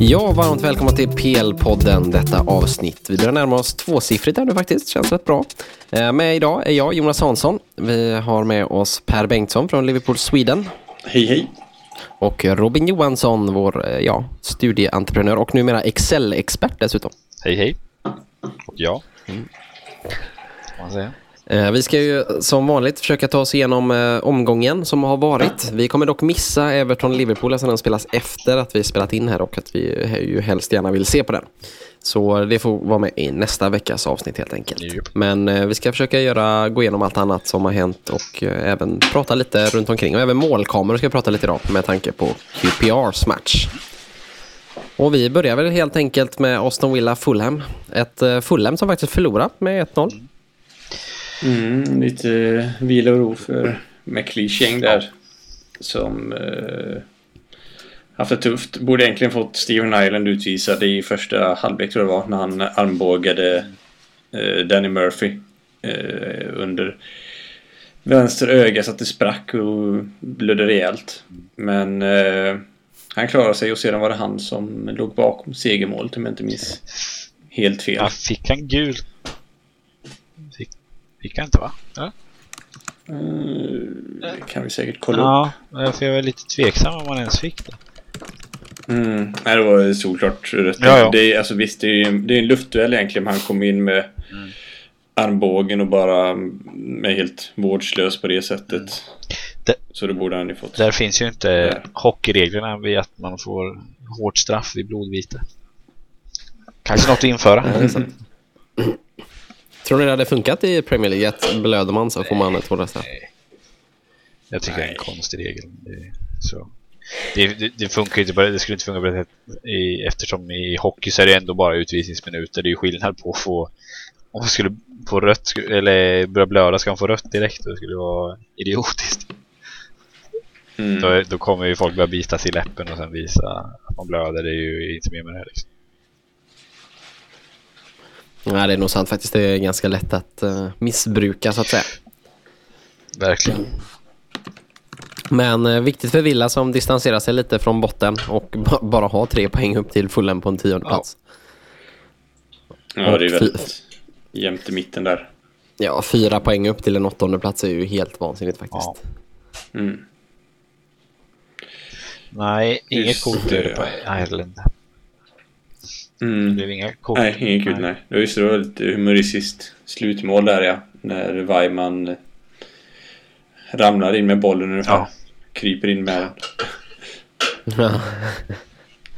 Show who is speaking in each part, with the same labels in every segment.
Speaker 1: Ja, varmt välkomna till PL-podden, detta avsnitt. Vi börjar närma oss tvåsiffrigt här nu faktiskt, känns rätt bra. Eh, med idag är jag, Jonas Hansson. Vi har med oss Per Bengtsson från Liverpool Sweden.
Speaker 2: Hej hej.
Speaker 1: Och Robin Johansson, vår eh, ja, studieentreprenör och numera Excel-expert dessutom.
Speaker 3: Hej hej. Och jag. Mm. man säga.
Speaker 1: Eh, vi ska ju som vanligt försöka ta oss igenom eh, omgången som har varit. Vi kommer dock missa Everton-Liverpool eftersom den spelas efter att vi spelat in här och att vi ju helst gärna vill se på den. Så det får vara med i nästa veckas avsnitt helt enkelt. Men eh, vi ska försöka göra, gå igenom allt annat som har hänt och även prata lite runt omkring. Och även målkameror ska vi prata lite idag med tanke på QPRs match. Och vi börjar väl helt enkelt med Aston Villa Fulham. Ett Fulham som faktiskt förlorat med 1-0.
Speaker 2: Mm, lite vila och ro för McLeish gäng där. Som eh, haft det tufft. Borde egentligen fått Steven Island utvisad i första halvlek tror jag det var. När han armbågade eh, Danny Murphy eh, under vänster öga så att det sprack och blödde rejält. Men eh, han klarade sig och sedan var det han som låg bakom segermålet om jag inte minns helt fel.
Speaker 3: Ja, fick han gult Fick han inte va? Ja.
Speaker 2: Mm, det kan vi säkert kolla
Speaker 3: ja, upp. för jag var lite tveksam om man ens fick det.
Speaker 2: Mm, nej, det var solklart rätt. Ja, ja. Det är, alltså, visst, det är, det är en luftduell egentligen. Han kom in med mm. armbågen och bara är helt vårdslös på det sättet. Mm. Det, så det borde han ju fått.
Speaker 3: Där finns ju inte där. hockeyreglerna vid att man får hårt straff vid blodvite. Kanske något att införa. Mm.
Speaker 1: Tror ni det hade funkat i Premier League? Att blöder man så får man ett hårdare straff?
Speaker 3: Jag tycker Nej. det är en konstig regel. Det, så. Det, det, det, funkar inte bara, det skulle inte funka på det i, eftersom i hockey så är det ändå bara utvisningsminuter. Det är ju skillnad på att få om man skulle få rött eller börja blöda ska man få rött direkt det skulle vara idiotiskt. Mm. Då, då, kommer ju folk börja bita sig i läppen och sen visa att man blöder. Det är ju inte mer med det liksom.
Speaker 1: Nej, det är nog sant faktiskt. Det är ganska lätt att uh, missbruka så att säga.
Speaker 3: Verkligen.
Speaker 1: Men uh, viktigt för Villa som distanserar sig lite från botten och bara har tre poäng upp till fullen på en tionde plats.
Speaker 2: Ja, det är väldigt jämnt i mitten där.
Speaker 1: Ja, fyra poäng upp till en åttonde plats är ju helt vansinnigt faktiskt. Ja.
Speaker 2: Mm.
Speaker 3: Nej, inget coolt är det på Ireland.
Speaker 2: Mm. Det blev inga kort. Nej, inget kul. Nej. Det var just det, var lite humoristiskt slutmål där ja. När Weimann ramlar in med bollen ungefär. Ja. Kryper in med den. Ja.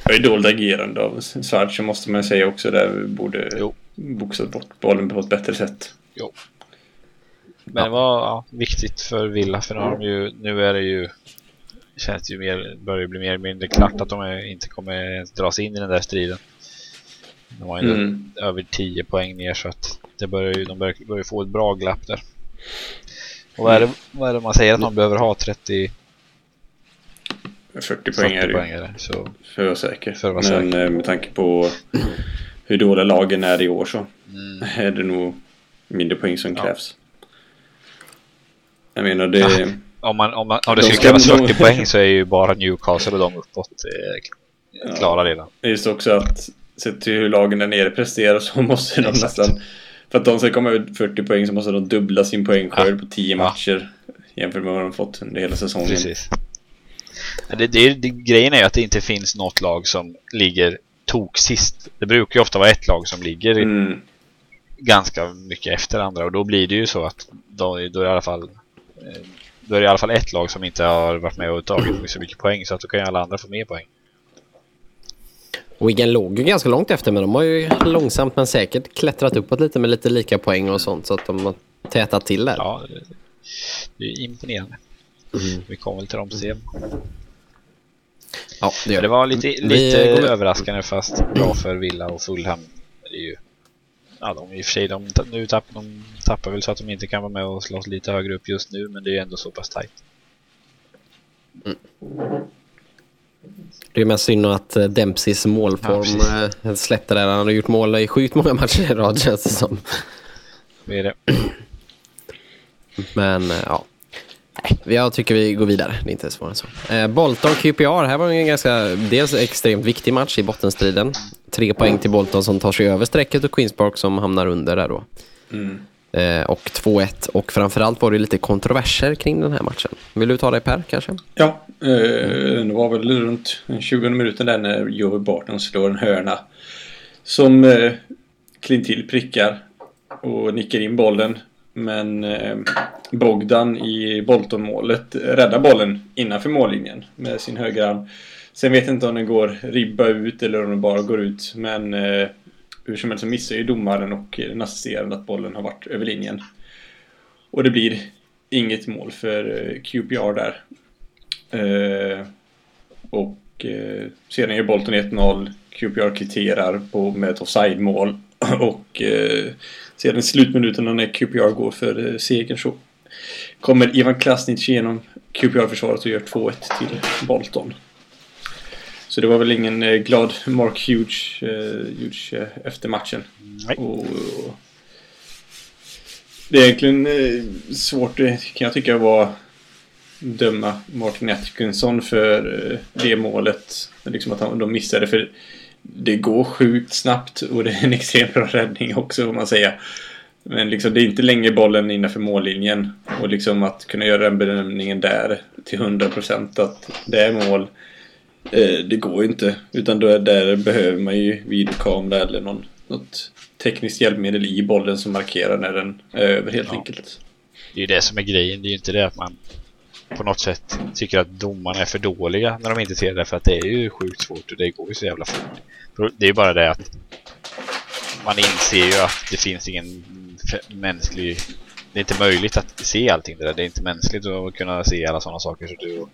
Speaker 2: Det är dåligt agerande av Svartz måste man säga också. Där borde jo. boxat bort bollen på ett bättre sätt.
Speaker 3: Jo. Men det var ja, viktigt för Villa för nu, har de ju, nu är det ju känns ju mer, börjar bli mer eller mindre klart att de inte kommer dras in i den där striden. De har ju mm. över 10 poäng ner så att det börjar ju, de börjar, börjar få ett bra glapp där. Och vad är, det, vad är det man säger att man behöver ha? 30...
Speaker 2: 40 poäng är det ju. Så, för att vara säker. För att vara Men säker. Eh, med tanke på hur dåliga lagen är i år så mm. är det nog mindre poäng som krävs. Ja. Jag menar det... Ja.
Speaker 3: Om, man, om, man, om det skulle krävas 40 poäng så är ju bara Newcastle och de uppåt eh, klara redan.
Speaker 2: Just också att sett till hur lagen där nere presterar så måste de Exakt. nästan för att de ska komma ut 40 poäng så måste de dubbla sin poängskörd ja. på 10 matcher jämfört med vad de fått under hela säsongen. Precis.
Speaker 3: Det, det, det, grejen är ju att det inte finns något lag som ligger tok sist. Det brukar ju ofta vara ett lag som ligger mm. ganska mycket efter andra och då blir det ju så att då, då är i alla fall eh, då är det i alla fall ett lag som inte har varit med och tagit så mycket poäng så att då kan ju alla andra få mer poäng.
Speaker 1: Wigan låg ju ganska långt efter men de har ju långsamt men säkert klättrat uppåt lite med lite lika poäng och sånt så att de har tätat till där.
Speaker 3: Ja, det är imponerande. Mm. Vi kommer väl till dem sen. Ja, det, det var lite, lite Vi... överraskande fast bra för Villa och Fulham. Det är ju, ja, de i och för sig, de, nu tapp, de tappar väl så att de inte kan vara med och slåss lite högre upp just nu men det är ju ändå så pass tajt. Mm.
Speaker 1: Det är mest synd att eh, Dempseys målform ja, eh, släppte där. Han har gjort mål i sjukt många matcher i rad känns det som.
Speaker 3: Det är det.
Speaker 1: Men eh, ja. Jag tycker vi går vidare. Det är inte svårare än så. Eh, Bolton QPR, här var en ganska dels extremt viktig match i bottenstriden. Tre poäng till Bolton som tar sig över strecket och Queens Park som hamnar under där då.
Speaker 2: Mm.
Speaker 1: Eh, och 2-1 och framförallt var det lite kontroverser kring den här matchen. Vill du ta det Per kanske?
Speaker 2: Ja, eh, det var väl runt 20 minuten där när Joey Barton slår en hörna. Som eh, Clint Hill prickar och nickar in bollen. Men eh, Bogdan i Bolton-målet räddar bollen innanför mållinjen med sin högerarm. Sen vet jag inte om den går ribba ut eller om den bara går ut. Men eh, hur som helst så missar ju domaren och den assisterande att bollen har varit över linjen. Och det blir inget mål för eh, QPR där. Eh, och eh, sedan gör Bolton 1-0. QPR kvitterar på, med ett offside-mål. Och eh, sedan i slutminuterna när QPR går för eh, segern så kommer Ivan Klasnic genom QPR-försvaret och gör 2-1 till Bolton. Så det var väl ingen eh, glad Mark Hughes, eh, Hughes eh, efter matchen.
Speaker 3: Nej.
Speaker 2: Och, och det är egentligen svårt, kan jag tycka, att döma Martin Atkinson för det målet. Liksom att han, de missade. För det går sjukt snabbt och det är en extremt bra räddning också får man säga. Men liksom det är inte länge bollen innanför mållinjen. Och liksom att kunna göra den bedömningen där till 100% att det är mål. Eh, det går ju inte. Utan då, där behöver man ju videokamera eller någon, något tekniskt hjälpmedel i bollen som markerar när den är över helt
Speaker 3: Ja.
Speaker 2: enkelt.
Speaker 3: Det är ju det som är grejen. Det är ju inte det att man på något sätt tycker att domarna är för dåliga när de inte ser det. För att det är ju sjukt svårt och det går ju så jävla fort. Det är ju bara det att man inser ju att det finns ingen mänsklig... Det är inte möjligt att se allting det där. Det är inte mänskligt att kunna se alla sådana saker. Så då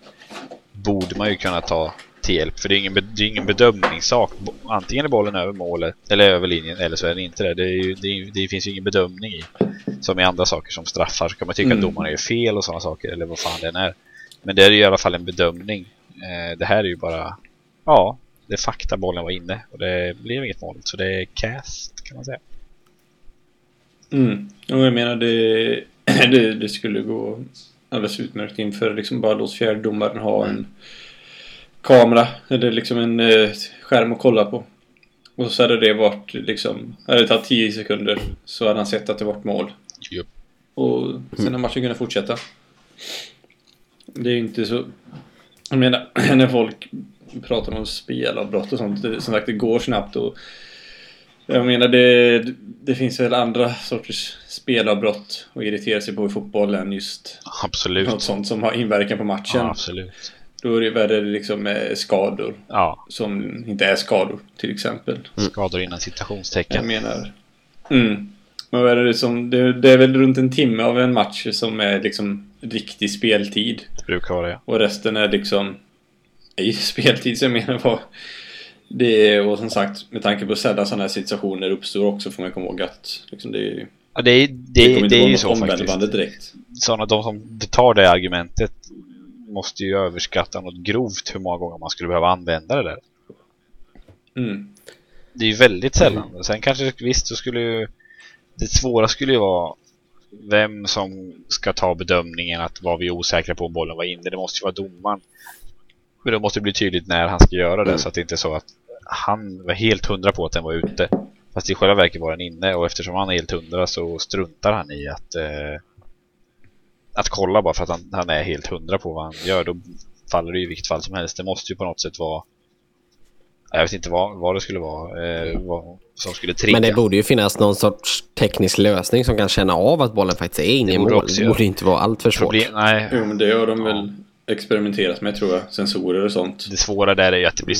Speaker 3: borde man ju kunna ta till hjälp. För det är ingen, det är ingen bedömningssak. Antingen är bollen över målet eller över linjen eller så är den inte det. Det, ju, det, är, det finns ju ingen bedömning i. Som i andra saker som straffar så kan man tycka
Speaker 2: Mm.
Speaker 3: att domaren gör fel och sådana saker eller vad fan den är. Men det är ju i alla fall en bedömning. Eh, det här är ju bara, ja, det är fakta bollen var inne och det blev inget mål. Så det är cast kan man säga.
Speaker 2: Mm. Och jag menar det, det, det skulle gå alldeles utmärkt inför liksom bara låt fjärdedomaren ha en kamera eller liksom en eh, skärm att kolla på. Och så hade det varit liksom, hade det tagit 10 sekunder så hade han sett att det varit mål.
Speaker 3: Jupp.
Speaker 2: Och sen har matchen kunnat fortsätta. Det är ju inte så... Jag menar, när folk pratar om spelavbrott och sånt, det, som sagt det går snabbt och jag menar det, det finns väl andra sorters spelavbrott att irritera sig på i fotboll än just
Speaker 3: Absolut.
Speaker 2: något sånt som har inverkan på matchen.
Speaker 3: Ja, absolut.
Speaker 2: Då är det värre liksom skador
Speaker 3: Ja,
Speaker 2: som inte är skador till exempel.
Speaker 3: skador innan
Speaker 2: Jag
Speaker 3: citationstecken.
Speaker 2: menar... Mm. Men vad är det, som, det, det är väl runt en timme av en match som är liksom riktig speltid.
Speaker 3: Det brukar vara det.
Speaker 2: Och resten är liksom... I speltid så jag menar vad... Det är, och som sagt, med tanke på sällan sådana här situationer uppstår också får man komma ihåg att liksom det, är-
Speaker 3: Ja, det är,
Speaker 2: det
Speaker 3: det, det, är ju så faktiskt.
Speaker 2: direkt.
Speaker 3: Sådana, de som tar det argumentet måste ju överskatta något grovt hur många gånger man skulle behöva använda det där.
Speaker 2: Mm.
Speaker 3: Det är ju väldigt sällan. Sen kanske visst så skulle ju det svåra skulle ju vara vem som ska ta bedömningen att var vi osäkra på om bollen var inne. Det måste ju vara domaren. Men det måste bli tydligt när han ska göra det
Speaker 1: Mm.
Speaker 3: så att det inte är så att han var helt hundra på att den var ute. Fast i själva verket var den inne och eftersom han är helt hundra så struntar han i att eh, att kolla bara för att han, han är helt hundra på vad han gör. Då faller det ju i vilket fall som helst. Det måste ju på något sätt vara jag vet inte vad, vad det skulle vara eh, vad, som skulle trigga.
Speaker 1: Men det borde ju finnas någon sorts teknisk lösning som kan känna av att bollen faktiskt är inne i mål.
Speaker 3: också
Speaker 1: Det borde inte vara allt för svårt.
Speaker 3: Problem, nej,
Speaker 2: Jo, men det har de väl experimenterat med tror jag. Sensorer och sånt.
Speaker 3: det svåra där är ju att det blir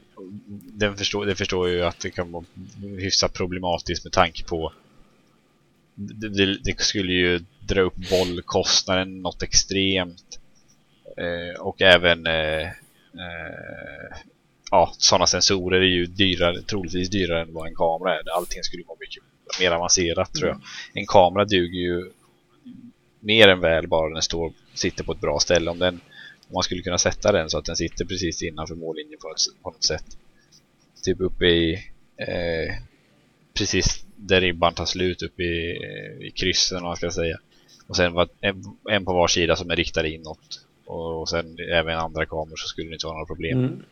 Speaker 3: den förstår, det förstår ju att det kan vara hyfsat problematiskt med tanke på det, det, det skulle ju dra upp bollkostnaden något extremt eh, och även eh, eh, ja, sådana sensorer är ju dyrare, troligtvis dyrare än vad en kamera är. Allting skulle vara mycket mer avancerat tror jag. En kamera duger ju mer än väl bara den står, sitter på ett bra ställe. Om, den, om man skulle kunna sätta den så att den sitter precis innanför mållinjen på, ett, på något sätt. Typ uppe i eh, precis där ribban tar slut uppe i, i kryssen om man ska säga. Och sen var en, en på var sida som är riktad inåt. Och sen även andra kameror så skulle det inte vara några problem.
Speaker 2: Mm.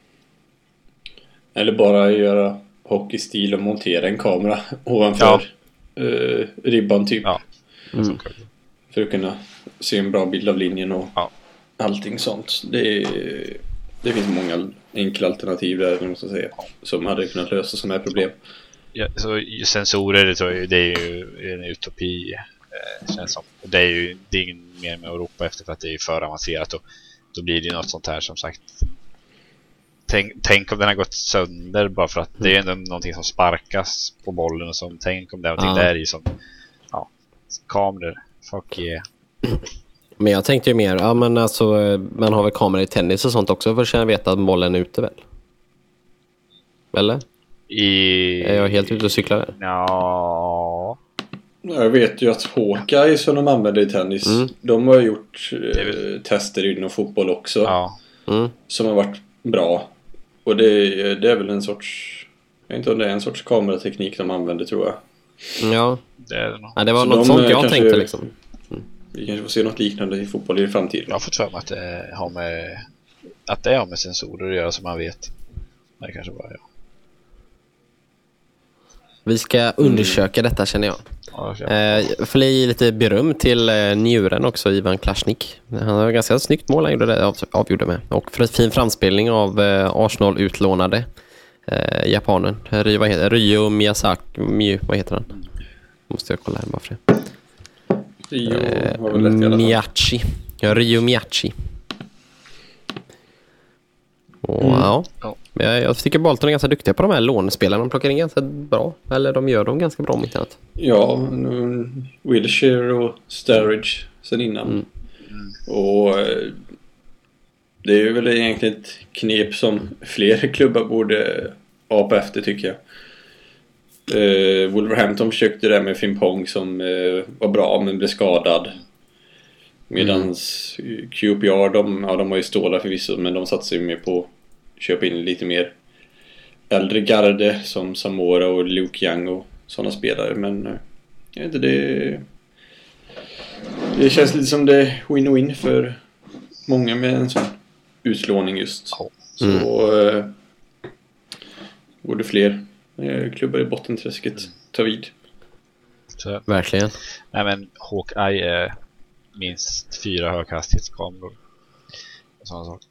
Speaker 2: Eller bara göra hockeystil och montera en kamera ovanför eh, ribban typ.
Speaker 3: Ja.
Speaker 1: Mm.
Speaker 2: För att kunna se en bra bild av linjen och
Speaker 3: Ja.
Speaker 2: allting sånt. Det, är, det finns många enkla alternativ där, måste jag säga. Som hade kunnat lösa sådana här problem.
Speaker 3: Ja, så sensorer, det är ju en utopi. Känns som. Det är ju det är ingen mer med att ropa efter för att det är för avancerat. Och då blir det ju något sånt här som sagt. Tänk, tänk om den har gått sönder bara för att det är ändå någonting som sparkas på bollen och som tänk om det är någonting
Speaker 1: Ja.
Speaker 3: där i som ja, kameror. Fuck yeah.
Speaker 1: Men jag tänkte ju mer, ja men alltså man har väl kameror i tennis och sånt också för att känna veta att bollen är ute väl? Eller?
Speaker 3: I...
Speaker 1: Är jag helt ute och cyklar där?
Speaker 3: Ja.
Speaker 2: Jag vet ju att Hawkeye som de använder i tennis,
Speaker 1: Mm.
Speaker 2: de har gjort eh, tester inom fotboll också.
Speaker 3: Ja.
Speaker 1: Mm.
Speaker 2: Som har varit bra. Och det, det är väl en sorts... Jag vet inte om det är en sorts kamerateknik de använder tror jag.
Speaker 1: Ja.
Speaker 3: Det är det nog.
Speaker 1: ja, det var
Speaker 2: Så
Speaker 1: något
Speaker 2: de,
Speaker 1: sånt
Speaker 2: eh,
Speaker 1: jag
Speaker 2: kanske-
Speaker 1: tänkte liksom.
Speaker 2: Vi kanske får se något liknande i fotboll i framtiden.
Speaker 3: Jag har fått för mig att det har med att det har med sensorer att göra som man vet. Det kanske bara jag.
Speaker 1: Vi ska undersöka detta känner jag.
Speaker 3: Ja, jag
Speaker 1: Eh, får ge lite beröm till eh, njuren också, Ivan Klasnik. Han har ganska snyggt mål han gjorde det, av, avgjorde med. Och för en fin framspelning av eh, Arsenal-utlånade eh, japanen. Ry, vad heter, Ryo Miyazaki, Miyu, vad heter han? Måste jag kolla här bara för det.
Speaker 2: Rio
Speaker 1: Eh,
Speaker 2: har väl rätt i alla fall.
Speaker 1: Miyachi. Ja, Ryo Miyachi. Och,
Speaker 2: Mm.
Speaker 1: ja. Jag, tycker Bolton är ganska duktiga på de här lånespelarna. De plockar in ganska bra. Eller de gör dem ganska bra om inte annat.
Speaker 2: Ja, nu- Wilshire och Sturridge sen innan.
Speaker 1: Mm.
Speaker 2: Och eh, det är väl egentligen ett knep som fler klubbar borde apa efter tycker jag. Eh, Wolverhampton försökte det med Fimpong som eh, var bra men blev skadad. Medans QPR, de, ja, de har ju stålar förvisso men de satsar ju mer på köpa in lite mer äldre garde som Samora och Luke Young och sådana spelare men eh, jag vet inte det det känns lite som det är win-win för många med en sån utlåning just.
Speaker 3: Ja.
Speaker 2: Så eh, borde fler eh, klubbar i bottenträsket ta vid.
Speaker 3: Så,
Speaker 1: Verkligen.
Speaker 3: nej men Hawkeye är minst fyra höghastighetskameror. Och sådana saker.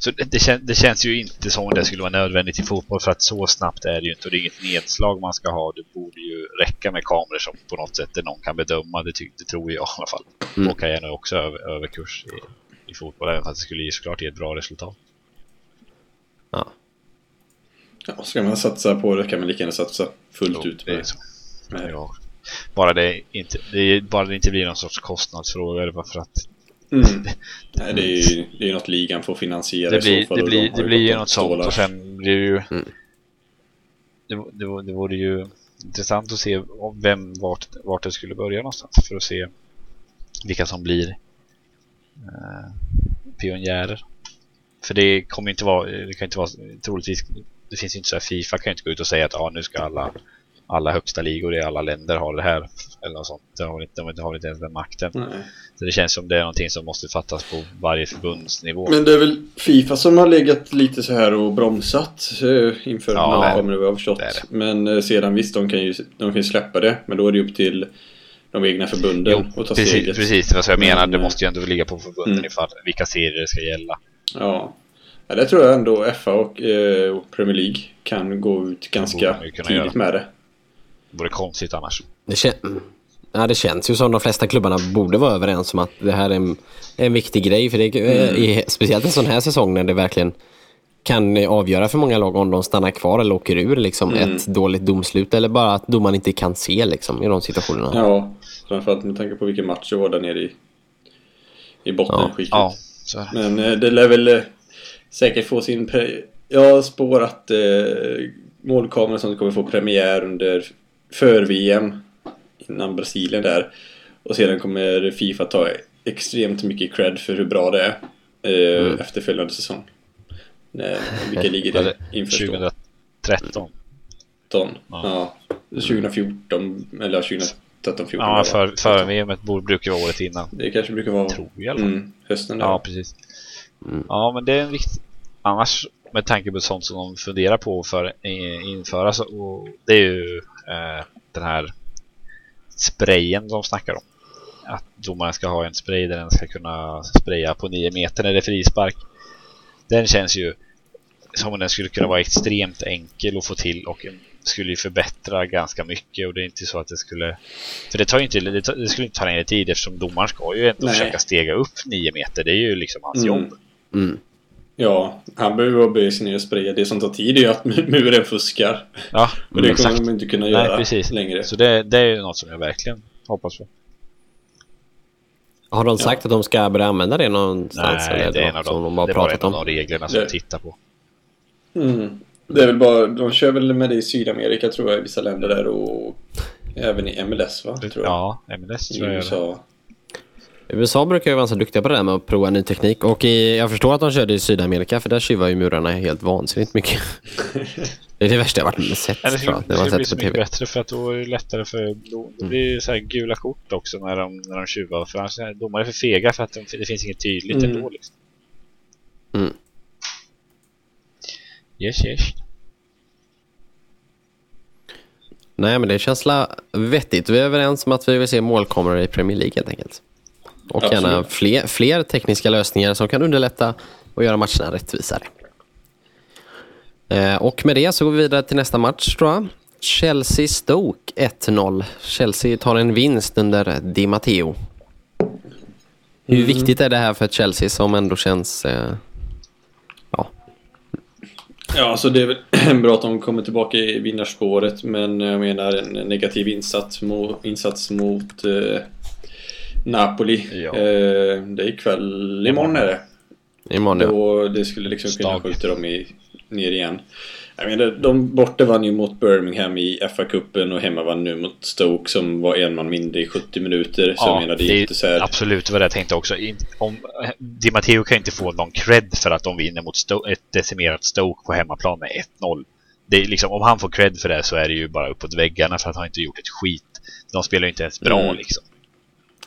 Speaker 3: Så det, kän, det känns ju inte som om det skulle vara nödvändigt i fotboll för att så snabbt är det ju inte och det är inget nedslag man ska ha. Det borde ju räcka med kameror som på något sätt där någon kan bedöma. Det, ty, det tror jag i alla fall.
Speaker 1: Mm.
Speaker 3: Hawkeye är nog också över, överkurs i, i fotboll även fast det skulle ju såklart ge ett bra resultat.
Speaker 1: Ja.
Speaker 2: Ja, ska man satsa på det kan man lika gärna satsa fullt
Speaker 3: Jo,
Speaker 2: ut med.
Speaker 3: så.
Speaker 2: med.
Speaker 3: Ja. Bara det inte, det är, bara det inte blir någon sorts kostnadsfråga. Det var för att
Speaker 2: Mm. Nej, det är ju det är något ligan får finansiera
Speaker 3: det
Speaker 2: i
Speaker 3: blir,
Speaker 2: så fall.
Speaker 3: det blir, det
Speaker 2: ju
Speaker 3: blir ju något sånt
Speaker 2: stålar.
Speaker 3: och sen blir det ju
Speaker 1: Mm.
Speaker 3: det, det, det vore ju intressant att se vem, vart, vart det skulle börja någonstans för att se vilka som blir eh, pionjärer. För det kommer inte vara, det kan inte vara troligtvis, det finns inte så här, Fifa kan inte gå ut och säga att ah, nu ska alla, alla högsta ligor i alla länder ha det här eller något sånt. De har inte, de har inte ens den makten.
Speaker 2: Nej.
Speaker 3: Så det känns som det är någonting som måste fattas på varje förbundsnivå.
Speaker 2: Men det är väl Fifa som har legat lite så här och bromsat eh, inför
Speaker 3: Ja, det
Speaker 2: kameror vad jag har förstått.
Speaker 3: det det.
Speaker 2: Men eh, sedan visst, de kan ju de kan ju släppa det. Men då är det upp till de egna förbunden
Speaker 3: Jo,
Speaker 2: att ta
Speaker 3: precis,
Speaker 2: steget.
Speaker 3: precis, det var så jag
Speaker 2: Men,
Speaker 3: menar. Det
Speaker 2: eh,
Speaker 3: måste ju ändå ligga på förbunden
Speaker 2: mm.
Speaker 3: ifall vilka serier det ska gälla.
Speaker 2: Ja. ja, det tror jag ändå FA och eh, och Premier League kan gå ut ganska tidigt
Speaker 3: göra.
Speaker 2: med det.
Speaker 3: Det vore konstigt annars.
Speaker 1: Det, kän- ja, det känns ju som de flesta klubbarna borde vara överens om att det här är en, en viktig grej. För det är,
Speaker 2: Mm.
Speaker 1: i, speciellt en sån här säsong när det verkligen kan avgöra för många lag om de stannar kvar eller åker ur liksom,
Speaker 2: Mm.
Speaker 1: ett dåligt domslut. Eller bara att domaren inte kan se liksom, i de situationerna.
Speaker 2: Ja, framförallt med tanke på vilken match det var där nere i, i bottenskiktet.
Speaker 3: Ja, det.
Speaker 2: Men eh, det lär väl eh, säkert få sin... Jag spår att eh, målkameran som kommer få premiär under för-VM innan Brasilien där. Och sedan kommer Fifa ta extremt mycket cred för hur bra det är eh,
Speaker 1: Mm.
Speaker 2: efterföljande säsong. Nej, vilka ligger det inför då?
Speaker 3: 2013.
Speaker 2: 2013.
Speaker 3: Ja.
Speaker 2: Ja. 2014 eller 2013 13-14
Speaker 3: Ja, för, för VMet borde- brukar vara året innan.
Speaker 2: Det kanske brukar vara
Speaker 3: Tror jag
Speaker 2: mm, hösten där.
Speaker 3: Ja, precis. Ja, men det är en viktig... Annars, med tanke på sånt som de funderar på för införa så, och det är ju eh, den här sprayen de snackar om. Att domaren ska ha en spray där den ska kunna spraya på 9 meter när det är frispark. Den känns ju som om den skulle kunna vara extremt enkel att få till och skulle ju förbättra ganska mycket och det är inte så att det skulle för det tar ju inte det, tar, det skulle inte ta längre tid eftersom domaren ska ju ändå
Speaker 2: Nej.
Speaker 3: försöka stega upp 9 meter det är ju liksom hans
Speaker 2: Mm.
Speaker 3: jobb
Speaker 1: Mm.
Speaker 2: Ja, han behöver bara böja sig ner och spraya. Det som tar tid är ju att muren fuskar.
Speaker 3: Ja,
Speaker 2: Och det
Speaker 3: exakt.
Speaker 2: kommer de inte kunna
Speaker 3: Nej,
Speaker 2: göra
Speaker 3: precis.
Speaker 2: längre.
Speaker 3: Så det, det är ju något som jag verkligen hoppas på.
Speaker 1: Har de sagt att de ska börja använda det någonstans?
Speaker 3: Nej,
Speaker 1: eller
Speaker 3: det är en av
Speaker 1: som
Speaker 3: de,
Speaker 1: de bara
Speaker 3: det är bara en
Speaker 1: pratat om?
Speaker 3: de reglerna som
Speaker 2: Det-
Speaker 3: de tittar på.
Speaker 2: Mm. Det är väl bara, de kör väl med det i Sydamerika tror jag, i vissa länder där och även i MLS va? Tror jag.
Speaker 3: Ja, MLS
Speaker 2: I
Speaker 3: tror jag det.
Speaker 2: USA.
Speaker 1: USA brukar ju vara så duktiga på det där med att prova ny teknik och i, jag förstår att de körde i Sydamerika för där tjuvar ju murarna helt vansinnigt mycket. det är det värsta jag varit sett
Speaker 3: Ja, det
Speaker 1: jag,
Speaker 3: skulle,
Speaker 1: när
Speaker 3: det
Speaker 1: man
Speaker 3: skulle bli så mycket
Speaker 1: TV.
Speaker 3: bättre för att då är det lättare för då, det blir ju så här gula kort också när de, när de tjuvar för annars är domare för fega för att de, det finns inget tydligt
Speaker 2: Mm.
Speaker 3: ändå liksom.
Speaker 1: Mm.
Speaker 3: Yes, yes.
Speaker 1: Nej men det känns la vettigt. Vi är överens om att vi vill se målkameror i Premier League helt enkelt. Och
Speaker 2: Absolut.
Speaker 1: gärna fler, fler tekniska lösningar som kan underlätta och göra matcherna rättvisare. Eh, och med det så går vi vidare till nästa match tror jag. Chelsea-Stoke 1-0. Chelsea tar en vinst under Di Matteo. Hur viktigt är det här för Chelsea som ändå känns... Eh, ja,
Speaker 2: Ja, alltså det är väl bra att de kommer tillbaka i vinnarspåret men jag menar en negativ insats mot, insats mot eh, Napoli.
Speaker 3: Ja.
Speaker 2: Eh, det är ikväll, imorgon är det.
Speaker 1: imorgon ja.
Speaker 2: Och det skulle liksom kunna skjuta dem i, ner igen. Jag menar, de borta vann ju mot Birmingham i FA-cupen och hemma vann nu mot Stoke som var en man mindre i 70 minuter. Så jag menar, det är inte så här...
Speaker 3: absolut vad jag tänkte också. Om, Di Matteo kan inte få någon cred för att de vinner mot Sto- ett decimerat Stoke på hemmaplan med 1-0. Det är liksom, om han får cred för det så är det ju bara uppåt väggarna för att han inte gjort ett skit. De spelar ju inte ens bra
Speaker 2: Mm.
Speaker 3: liksom.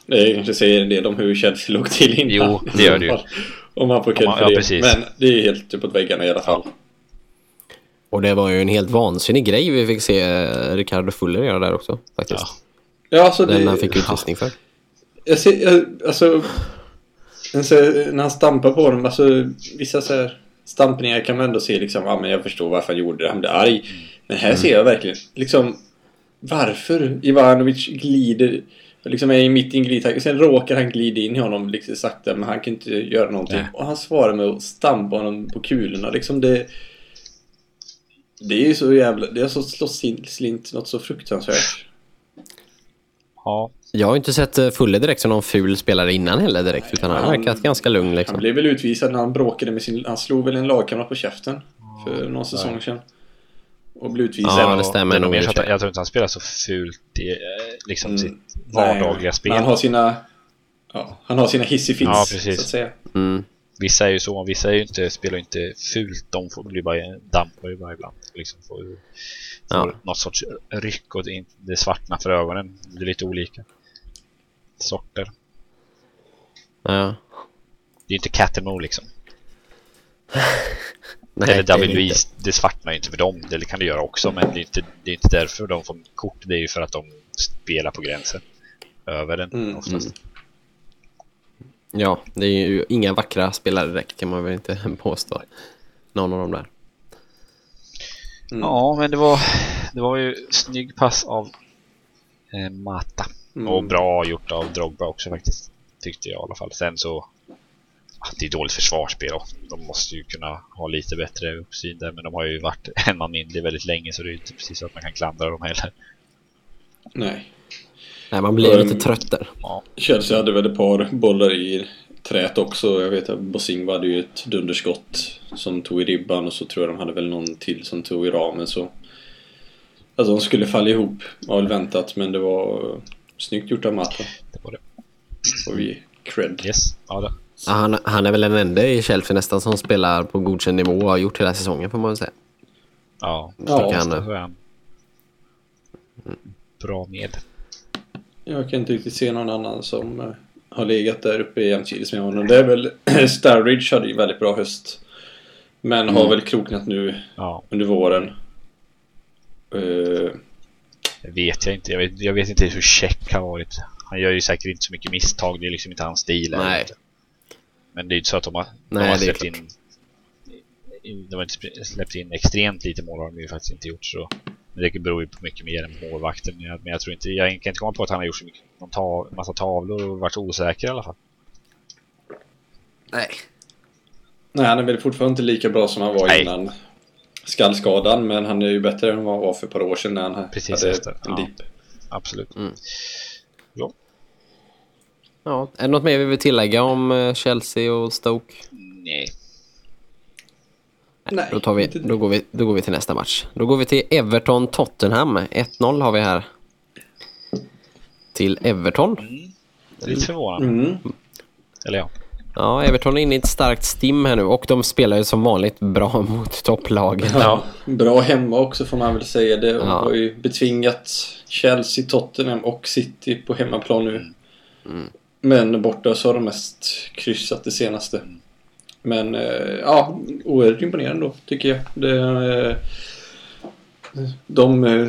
Speaker 2: Det kanske säger en del om hur Chelsea låg till innan.
Speaker 3: Jo, det gör det ju.
Speaker 2: Om man får cred
Speaker 3: man-
Speaker 2: för det.
Speaker 3: precis.
Speaker 2: Men det är helt uppåt väggarna i alla fall.
Speaker 1: Och det var ju en helt vansinnig grej vi fick se eh, Ricardo Fuller göra där också. Faktiskt.
Speaker 3: Ja.
Speaker 2: Ja, alltså det...
Speaker 1: Den han fick utrustning för.
Speaker 2: Jag ser, jag, alltså... När han stampar på dem, alltså vissa så här stampningar kan man ändå se liksom, ja men jag förstår varför han gjorde det, han blir arg. Men här ser jag verkligen, liksom varför Ivanovic glider, liksom är i mitt i en glidtakt, sen råkar han glida in i honom lite sakta men han kan inte göra någonting.
Speaker 3: Nej.
Speaker 2: Och han svarar med att stampa honom på kulorna liksom det... Det är ju så jävla, det har så slått in, slint något så fruktansvärt.
Speaker 3: Ja,
Speaker 1: Jag har inte sett eh, Fuller direkt som någon ful spelare innan heller direkt. Utan han
Speaker 2: han-
Speaker 1: verkat ganska lugn
Speaker 2: Han
Speaker 1: liksom.
Speaker 2: blev väl utvisad när han bråkade med sin... Han slog väl en lagkamrat på käften för någon säsong sedan. Och blev utvisad.
Speaker 1: Ja, det stämmer
Speaker 3: nog
Speaker 1: i
Speaker 3: jag tror inte han spelar så fult i eh, liksom
Speaker 2: Mm.
Speaker 3: sitt vardagliga
Speaker 2: Nej,
Speaker 3: spel.
Speaker 2: Han har sina... Ja, han har sina hissifins,
Speaker 3: Ja, precis.
Speaker 2: så att säga.
Speaker 1: Mm.
Speaker 3: Vissa är ju så, vissa är ju inte, spelar ju inte fult. De får bli bara, dampar ju bara ibland. Liksom får, får
Speaker 1: Ja.
Speaker 3: något sorts ryck och det, svartnar för ögonen. Det är lite olika sorter.
Speaker 1: Ja.
Speaker 3: Det är inte cat and liksom.
Speaker 1: Nej,
Speaker 3: Eller David
Speaker 1: det
Speaker 3: svartnar ju inte för dem. Det kan det göra också, men det är, inte, det är inte därför de får kort. Det är ju för att de spelar på gränsen. Över den
Speaker 2: Mm,
Speaker 3: oftast.
Speaker 1: Ja, det är ju inga vackra spelare direkt kan man väl inte påstå. Någon av dem där.
Speaker 2: Mm.
Speaker 3: Ja, men det var, det var ju snygg pass av eh, Mata.
Speaker 2: Mm.
Speaker 3: Och bra gjort av Drogba också faktiskt. Tyckte jag i alla fall. Sen så det är dåligt försvarsspel och de måste ju kunna ha lite bättre uppsyn där. Men de har ju varit en man mindre väldigt länge så det är inte precis så att man kan klandra dem heller.
Speaker 2: Nej.
Speaker 1: Nej, man blir
Speaker 2: Mm.
Speaker 1: lite trött där.
Speaker 3: Ja,
Speaker 2: Chelsea hade väl ett par bollar i trät också. Jag vet att Bossing hade ju ett dunderskott som tog i ribban och så tror jag de hade väl någon till som tog i ramen så... Alltså de skulle falla ihop. Var väl väntat men det var snyggt gjort av Mata.
Speaker 3: det var det.
Speaker 2: Får vi cred.
Speaker 3: Yes, ja det.
Speaker 1: Ja, han, han är väl den enda i Chelsea nästan som spelar på godkänd nivå och har gjort hela säsongen får man väl säga.
Speaker 3: Ja,
Speaker 2: Ja.
Speaker 3: Så är han bra med.
Speaker 2: Jag kan inte riktigt se någon annan som eh, har legat där uppe jämsides med honom. Det är väl Starridge hade ju väldigt bra höst. Men har
Speaker 1: Mm.
Speaker 2: väl kroknat nu
Speaker 3: Ja,
Speaker 2: under våren. Eh,
Speaker 3: det vet jag inte. Jag vet, jag vet inte hur check har varit. Han gör ju säkert inte så mycket misstag. Det är liksom inte hans stil.
Speaker 1: Nej.
Speaker 3: inte. Men det är ju inte så att de har, de
Speaker 1: Nej,
Speaker 3: har
Speaker 1: det är
Speaker 3: släppt in de har inte släppt in extremt lite mål har de ju faktiskt inte gjort så men det beror ju på mycket mer än målvakten men jag, men jag tror inte, jag kan inte komma på att han har gjort så mycket, någon ta, massa tavlor och varit osäker i alla fall.
Speaker 1: Nej.
Speaker 2: nej, han är väl fortfarande inte lika bra som han var
Speaker 3: Nej.
Speaker 2: innan skallskadan. Men han är ju bättre än vad han var för ett par år sedan när han
Speaker 3: Precis
Speaker 2: hade
Speaker 3: efter,
Speaker 2: en
Speaker 3: ja.
Speaker 2: dipp.
Speaker 3: Absolut.
Speaker 1: Ja, är det något mer vi vill tillägga om eh, Chelsea och Stoke?
Speaker 3: Nej.
Speaker 2: Nej,
Speaker 1: Då, tar vi, då, går vi, då går vi till nästa match. Då går vi till Everton-Tottenham. 1-0 har vi här. Till Everton.
Speaker 3: Det är lite förvånande.
Speaker 2: Mm.
Speaker 3: Eller ja.
Speaker 1: Ja, Everton är inne i ett starkt stim här nu och de spelar ju som vanligt bra mot topplagen.
Speaker 2: Ja, bra hemma också får man väl säga. Det
Speaker 1: Ja.
Speaker 2: har ju betvingat Chelsea, Tottenham och City på hemmaplan nu.
Speaker 1: Mm.
Speaker 2: Men borta så har de mest kryssat det senaste. Men eh, ja, oerhört imponerande då tycker jag. Det, eh, de eh,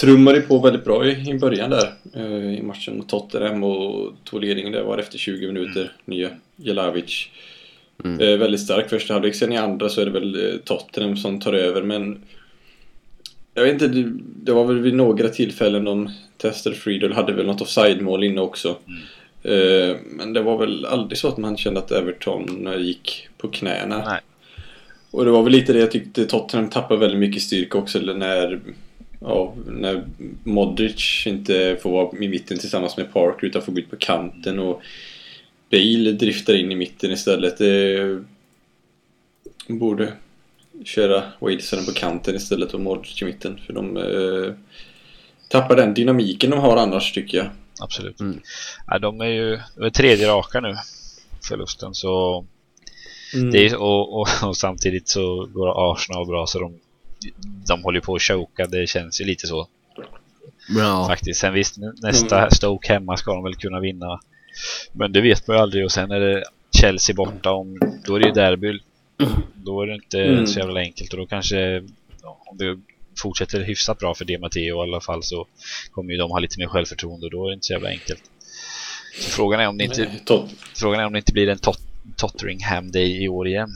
Speaker 2: trummade på väldigt bra i, i början där i matchen mot Tottenham och tog ledningen där var efter 20 minuter. Nya Jelavic.
Speaker 1: Mm.
Speaker 2: Väldigt stark första halvlek. Sen i andra så är det väl Tottenham som tar över men jag vet inte, det, var väl vid några tillfällen de testade Friedel hade väl något offside-mål inne också. Eh, men det var väl aldrig så att man kände att Everton eh, gick på knäna.
Speaker 3: Nej.
Speaker 2: Och det var väl lite det jag tyckte Tottenham tappade väldigt mycket styrka också när Ja, när Modric inte får vara i mitten tillsammans med Parker utan får gå ut på kanten och Bale driftar in i mitten istället. Det borde köra Wadesen på kanten istället och Modric i mitten för de eh, tappar den dynamiken de har annars tycker jag.
Speaker 3: Absolut.
Speaker 1: Mm.
Speaker 3: Ja, de är ju de är tredje raka nu. Förlusten så
Speaker 2: Mm.
Speaker 3: det är, och, och, och samtidigt så går Arsenal bra så de de håller på att choka, det känns ju lite så
Speaker 1: Ja.
Speaker 3: faktiskt. Sen visst, nä- nästa
Speaker 2: Mm.
Speaker 3: Stoke hemma ska de väl kunna vinna. Men det vet man ju aldrig och sen är det Chelsea borta om, då är det ju derby. Då är det inte
Speaker 2: Mm.
Speaker 3: så jävla enkelt och då kanske om det fortsätter hyfsat bra för Di Matteo i alla fall så kommer ju de ha lite mer självförtroende och då är det inte så jävla enkelt. Så frågan är om det inte,
Speaker 2: Nej,
Speaker 3: frågan är om det inte blir en tot, Totteringham Day i år igen.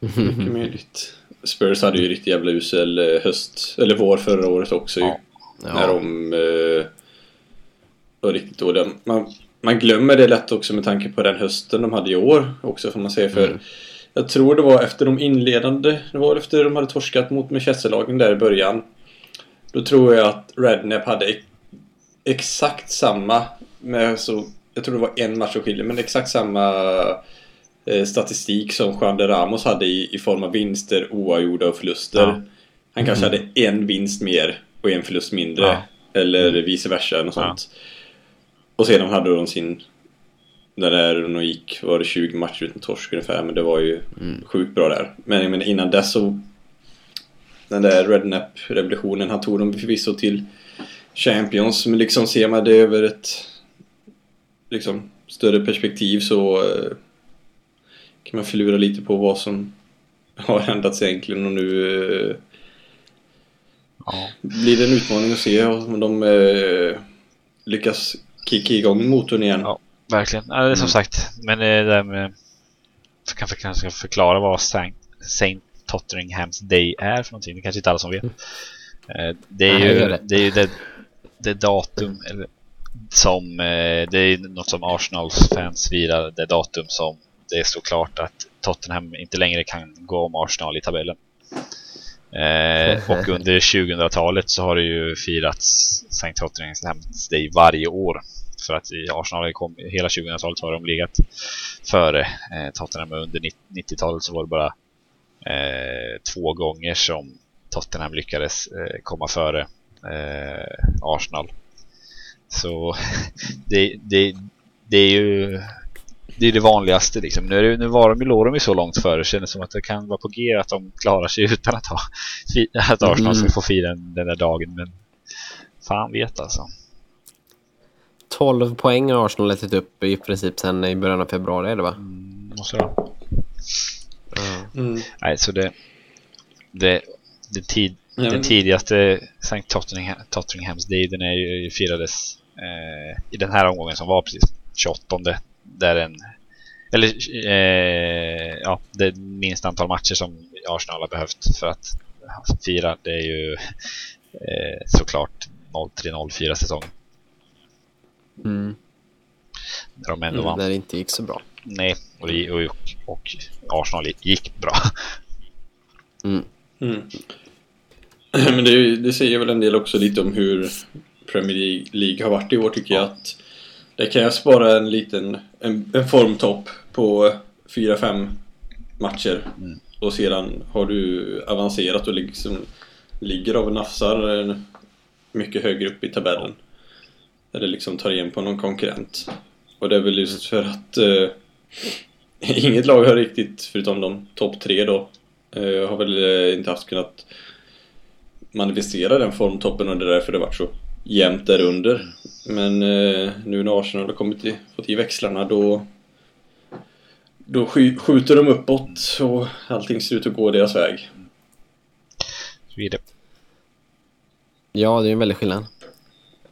Speaker 2: mycket möjligt. Spurs hade ju riktigt jävla usel eh, höst, eller vår förra året också ju.
Speaker 3: Ja.
Speaker 2: När de eh, var riktigt dåliga. Man, man glömmer det lätt också med tanke på den hösten de hade i år också får man säga. För
Speaker 1: Mm.
Speaker 2: Jag tror det var efter de inledande, det var efter de hade torskat mot Manchesterlagen där i början. Då tror jag att Rednap hade ex- exakt samma, med så, jag tror det var en match som skiljer, men exakt samma eh, statistik som Juan de Ramos hade i, i form av vinster, oavgjorda och förluster.
Speaker 3: Ja.
Speaker 2: Han kanske hade en vinst mer och en förlust mindre.
Speaker 3: Ja.
Speaker 2: Eller vice versa, något
Speaker 3: Ja.
Speaker 2: sånt. Och sedan hade de sin... När där de gick var det 20 matcher utan torsk ungefär, men det var ju sjukt bra där. Men menar, innan dess så... Den där Rednap-revolutionen, han tog dem förvisso till Champions, men liksom ser man det över ett liksom större perspektiv så eh, kan man förlura lite på vad som har ändrats egentligen och nu eh,
Speaker 3: Ja.
Speaker 2: blir det en utmaning att se om de eh, lyckas kicka igång motorn igen.
Speaker 3: Ja. Verkligen. Ja, det är som
Speaker 1: Mm.
Speaker 3: sagt, men det där med... Jag kanske kanske förklara vad Saint, Saint Tottenhams Day är för någonting. Det kanske inte alla som vet. Eh, Det är
Speaker 1: Nej,
Speaker 3: ju
Speaker 1: det,
Speaker 3: är ju det, det datum eller, som... eh, Det är något som Arsenals fans firar. Det datum som det står klart att Tottenham inte längre kan gå om Arsenal i tabellen. Eh, och under 2000-talet så har det ju firats St. Tottenhams Day varje år. För att i Arsenal har kom, hela 2000-talet har de legat före eh, Tottenham. Under 90-talet så var det bara eh, två gånger som Tottenham lyckades eh, komma före eh, Arsenal. Så det, det, det är ju det är det vanligaste liksom. Nu, är det, nu var de ju, låg de ju så långt före det känns som att det kan vara på G att de klarar sig utan att, ha, att Arsenal ska
Speaker 1: Mm.
Speaker 3: få fira den där dagen. Men fan vet alltså.
Speaker 1: 12 poäng har Arsenal ätit upp i princip sen i början av februari är det va?
Speaker 3: Mm, måste det vara.
Speaker 2: Mm.
Speaker 3: Nej, så det... Det, det tid,
Speaker 2: Ja,
Speaker 3: den tidigaste St. Tottenham, Tottenhams Day den är ju, firades eh, i den här omgången som var precis 28 där en eller eh, ja, det minsta antal matcher som Arsenal har behövt för att fira det är ju eh, såklart 03-04 säsongen
Speaker 1: Mm.
Speaker 3: där de ändå
Speaker 2: Mm,
Speaker 3: vann.
Speaker 1: När det inte gick så bra.
Speaker 3: Nej, och, det- och, och Arsenal gick bra.
Speaker 1: Mm.
Speaker 2: Mm. Men det, det säger väl en del också lite om hur Premier League har varit i år tycker jag att det kan jag spara en liten en, en formtopp på 4-5 matcher
Speaker 3: Mm.
Speaker 2: och sedan har du avancerat och liksom ligger och nafsar mycket högre upp i tabellen. Eller liksom tar igen på någon konkurrent. Och det är väl just för att eh, inget lag har riktigt, förutom de topp tre då, eh, har väl eh, inte haft kunnat manifestera den formtoppen och det är därför det varit så jämnt där under. Men eh, nu när Arsenal har kommit i, fått i växlarna då då sk skjuter de uppåt och allting ser ut att gå deras väg.
Speaker 3: Så är det.
Speaker 1: Ja, det är en väldig skillnad.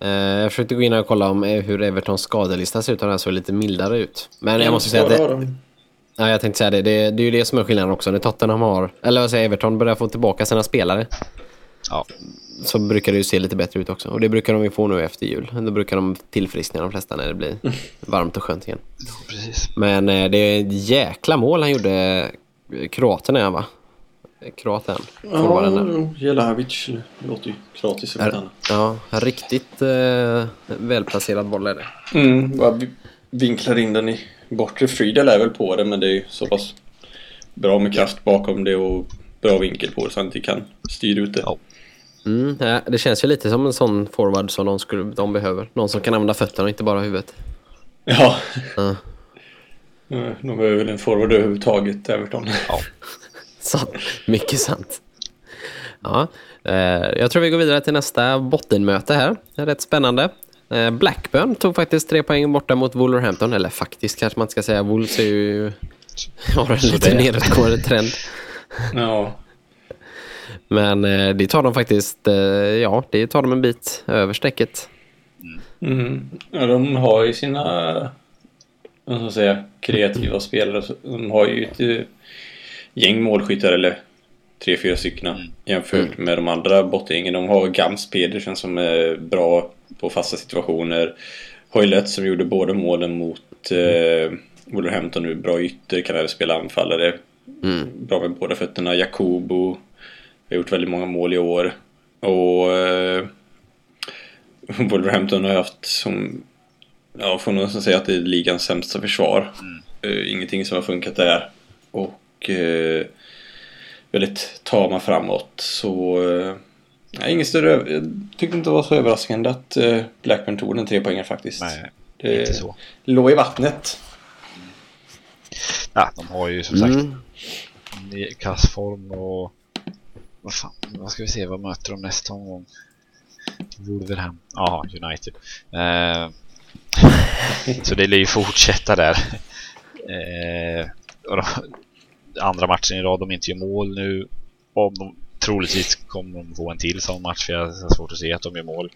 Speaker 1: Eh, jag försökte gå in och kolla om eh, hur Evertons skadelista ser ut och den såg lite mildare ut. Men jag måste säga att det, ja, jag tänkte säga det, det, det är ju det som är skillnaden också. När Tottenham har, eller vad säger Everton börjar få tillbaka sina spelare
Speaker 3: Ja,
Speaker 1: så brukar det ju se lite bättre ut också. Och det brukar de ju få nu efter jul. Då brukar de tillfriskna de flesta när det blir varmt och skönt igen.
Speaker 3: precis.
Speaker 1: Men eh, det är ett jäkla mål han gjorde, han va? Kroaten.
Speaker 2: Ja, Jelavic. Låter ju kroatiskt
Speaker 1: ja, riktigt eh, välplacerad boll är det.
Speaker 2: Mm, bara vi- vinklar in den i bortre Friedel är väl på det men det är ju så pass bra med kraft bakom det och bra vinkel på det så han inte kan styra ut det.
Speaker 3: Ja.
Speaker 1: Mm, det känns ju lite som en sån forward som de, skulle, de behöver. Någon som kan använda fötterna och inte bara huvudet.
Speaker 2: Ja. Eh, De behöver väl en forward överhuvudtaget, Everton.
Speaker 3: Ja.
Speaker 1: Sant. Mycket sant. Ja, eh, jag tror vi går vidare till nästa bottenmöte här. Det är rätt spännande. Eh, Blackburn tog faktiskt tre poäng borta mot Wolverhampton. Eller faktiskt kanske man ska säga. Wolves är ju... har en lite nedåtgående trend.
Speaker 2: Ja.
Speaker 1: Men eh, det tar de faktiskt... Ja, det tar de en bit över strecket.
Speaker 2: Mm. ja. De har ju sina vad ska man säga, kreativa spelare. De har ju ett gäng målskyttar eller tre, fyra stycken jämfört med de andra bottengängen. De har Gams Pedersen som är bra på fasta situationer. Hoylett som gjorde båda målen mot eh, Wolverhampton nu. Bra ytter, kan även spela anfallare.
Speaker 1: Mm.
Speaker 2: Bra med båda fötterna. Jakobo har gjort väldigt många mål i år. Och eh, Wolverhampton har haft som Ja, får nog nästan säga att det är ligans sämsta försvar. Eh, ingenting som har funkat där. Och eh, väldigt tama framåt. Så eh, ingen större... Jag tyckte inte det var så överraskande att eh, Blackburn tog den tre poängen faktiskt.
Speaker 3: Nej,
Speaker 2: det
Speaker 3: inte så.
Speaker 2: låg i vattnet.
Speaker 3: Ja, de har ju som sagt
Speaker 1: Mm.
Speaker 3: kassform och vad fan, vad ska vi se, vad möter de nästa omgång? Wolverhampton, jaha, United. Eh, så det lär ju fortsätta där. Eh, och de, andra matchen i rad, de inte gör mål nu. Om de, troligtvis kommer de få en till sån match för jag har svårt att se att de gör mål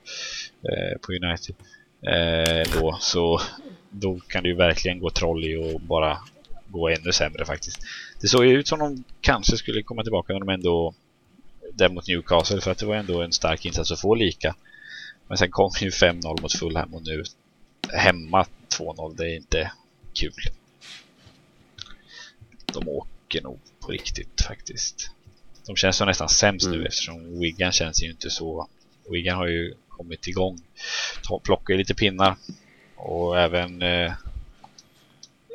Speaker 3: eh, på United. Eh, då, så då kan det ju verkligen gå troll i och bara gå ännu sämre faktiskt. Det såg ju ut som de kanske skulle komma tillbaka när de ändå där mot Newcastle för att det var ändå en stark insats att få lika. Men sen kom ju 5-0 mot Fulham och nu hemma 2-0. Det är inte kul. De åker nog på riktigt faktiskt. De känns som nästan sämst nu
Speaker 1: Mm.
Speaker 3: eftersom Wigan känns ju inte så. Wigan har ju kommit igång. Plockar ju lite pinnar. Och även eh,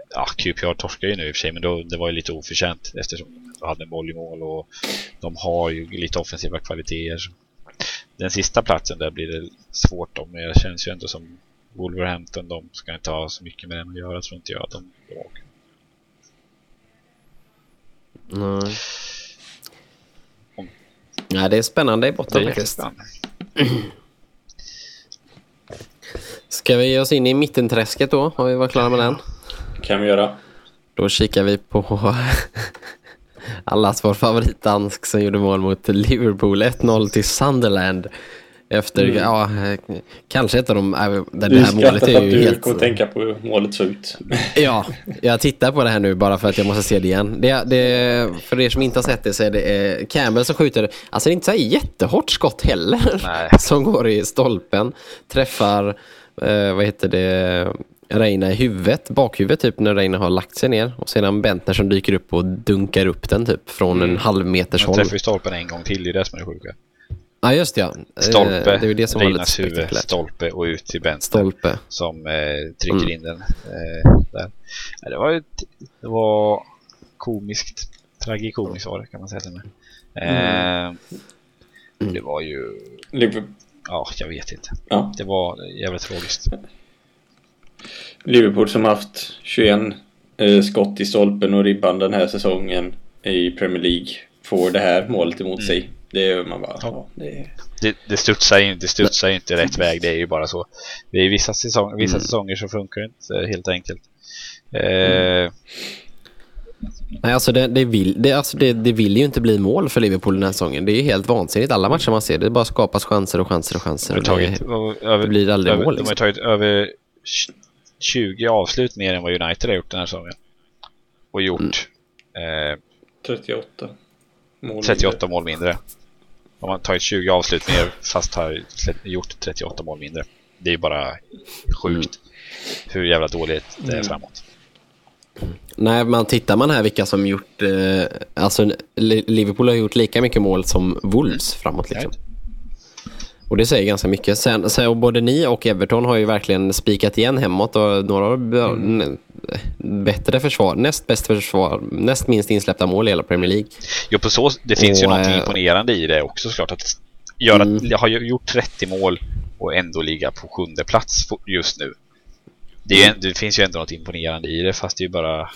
Speaker 3: ja, QPR torskar ju nu i och för sig, men då, det var ju lite oförtjänt eftersom de hade en boll i mål och de har ju lite offensiva kvaliteter. Den sista platsen där blir det svårt då, men jag känns ju ändå som Wolverhampton, de ska inte ha så mycket med den att göra, tror inte jag de, de åker.
Speaker 1: Nej. Nej, det är spännande i botten faktiskt. Ska vi ge oss in i mittenträsket då? Har vi varit klara med den?
Speaker 2: kan vi göra.
Speaker 1: Då kikar vi på allas vår favoritdansk som gjorde mål mot Liverpool. 1-0 till Sunderland. Efter,
Speaker 2: Mm.
Speaker 1: ja, kanske ett av de... äh, Det, det
Speaker 2: Du
Speaker 1: här målet är
Speaker 2: att
Speaker 1: ju
Speaker 2: du
Speaker 1: helt...
Speaker 2: kommer att tänka på hur målet såg ut.
Speaker 1: Ja, jag tittar på det här nu bara för att jag måste se det igen. Det, det, för er som inte har sett det så är det eh, Campbell som skjuter. Alltså det är inte så här jättehårt skott heller.
Speaker 3: Nej.
Speaker 1: Som går i stolpen. Träffar, eh, vad heter det, Reina i huvudet, bakhuvudet typ när Reina har lagt sig ner. Och sedan Bentner som dyker upp och dunkar upp den typ från en halv meters håll.
Speaker 3: träffar ju stolpen en gång till, det är det som är det sjuka.
Speaker 1: Ja just det, ja. Eh,
Speaker 3: Stolpe,
Speaker 1: det är det som
Speaker 3: Reinas huvud, stolpe och ut till vänster.
Speaker 1: Stolpe.
Speaker 3: som eh, trycker
Speaker 1: Mm.
Speaker 3: in den eh, där. Ja, det var ju det var komiskt. Tragikomiskt var det kan man säga till mig. Eh,
Speaker 1: Mm.
Speaker 3: Det var ju,
Speaker 2: Liverpool,
Speaker 3: ja jag vet inte.
Speaker 2: ja.
Speaker 3: Det var jävligt tragiskt.
Speaker 2: Liverpool som haft 21 eh, skott i stolpen och ribban den här säsongen i Premier League får det här målet emot sig. Det är man bara,
Speaker 3: Ja.
Speaker 2: det är...
Speaker 3: Det, det studsar ju det studsar inte rätt väg, det är ju bara så. Det är vissa, säsong, vissa
Speaker 1: Mm.
Speaker 3: säsonger så funkar det inte helt enkelt. Eh,
Speaker 1: Nej, alltså det, det, vill, det, alltså det, det vill ju inte bli mål för Liverpool den här säsongen. Det är ju helt vansinnigt. Alla matcher man ser, det bara skapas chanser och chanser och chanser. Och
Speaker 3: tagit,
Speaker 1: det,
Speaker 3: över,
Speaker 1: det blir aldrig
Speaker 3: över,
Speaker 1: mål.
Speaker 3: De har
Speaker 1: Liksom.
Speaker 3: tagit över 20 avslut mer än vad United har gjort den här säsongen. Och gjort eh,
Speaker 2: 38 mål
Speaker 3: 38 mål mindre. De har tagit 20 avslut mer fast har gjort 38 mål mindre. Det är bara sjukt hur jävla dåligt det är
Speaker 2: Mm.
Speaker 3: framåt.
Speaker 1: Nej, man tittar man här vilka som gjort... Eh, alltså Li- Liverpool har gjort lika mycket mål som Wolves framåt. Liksom. Och det säger ganska mycket. Sen, sen, och både ni och Everton har ju verkligen spikat igen hemåt och några b- n- bättre försvar, näst bäst försvar, näst minst insläppta mål i hela Premier League.
Speaker 3: Jo, på så, det finns ju
Speaker 1: Och,
Speaker 3: något
Speaker 1: eh,
Speaker 3: imponerande i det också såklart. Att göra,
Speaker 1: Mm.
Speaker 3: Jag har ju gjort 30 mål och ändå ligga på sjunde plats just nu. Det, är, ju en- det finns ju ändå något imponerande i det fast det är ju bara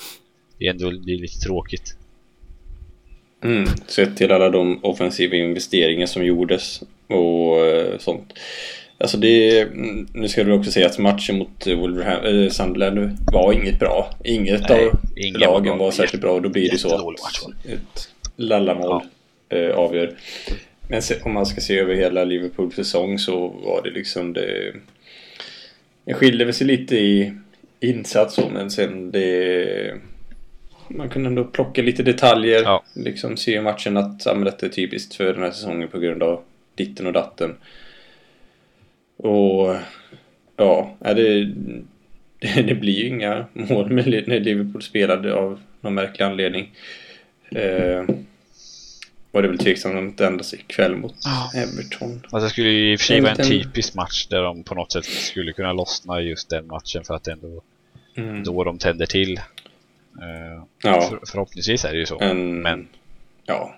Speaker 3: det är ändå det är lite tråkigt.
Speaker 2: Mm, sett till alla de offensiva investeringar som gjordes och eh, sånt. Alltså det, mm, nu ska du också säga att matchen mot Wolverhampton, äh, Sunderland var inget bra. Inget
Speaker 3: Nej,
Speaker 2: av lagen
Speaker 3: var
Speaker 2: var särskilt bra och då blir det så att ett lallamål eh, avgör. Men se, om man ska se över hela Liverpools säsong så var det liksom det... Det skilde väl sig lite i insats så, men sen det... Man kunde ändå plocka lite detaljer.
Speaker 3: Ja.
Speaker 2: Liksom se i matchen att ja, men detta är typiskt för den här säsongen på grund av ditten och datten. Och ja, är det, det blir ju inga mål med när Liverpool spelade av någon märklig anledning. Eh, var det väl tveksamt om det endast ikväll mot Everton.
Speaker 3: Alltså det skulle ju i och för sig vara en typisk match där de på något sätt skulle kunna lossna just den matchen för att det ändå
Speaker 2: Mm.
Speaker 3: då de tänder till. Eh,
Speaker 2: Ja,
Speaker 3: för, förhoppningsvis är det ju så.
Speaker 2: en,
Speaker 3: Men
Speaker 2: ja,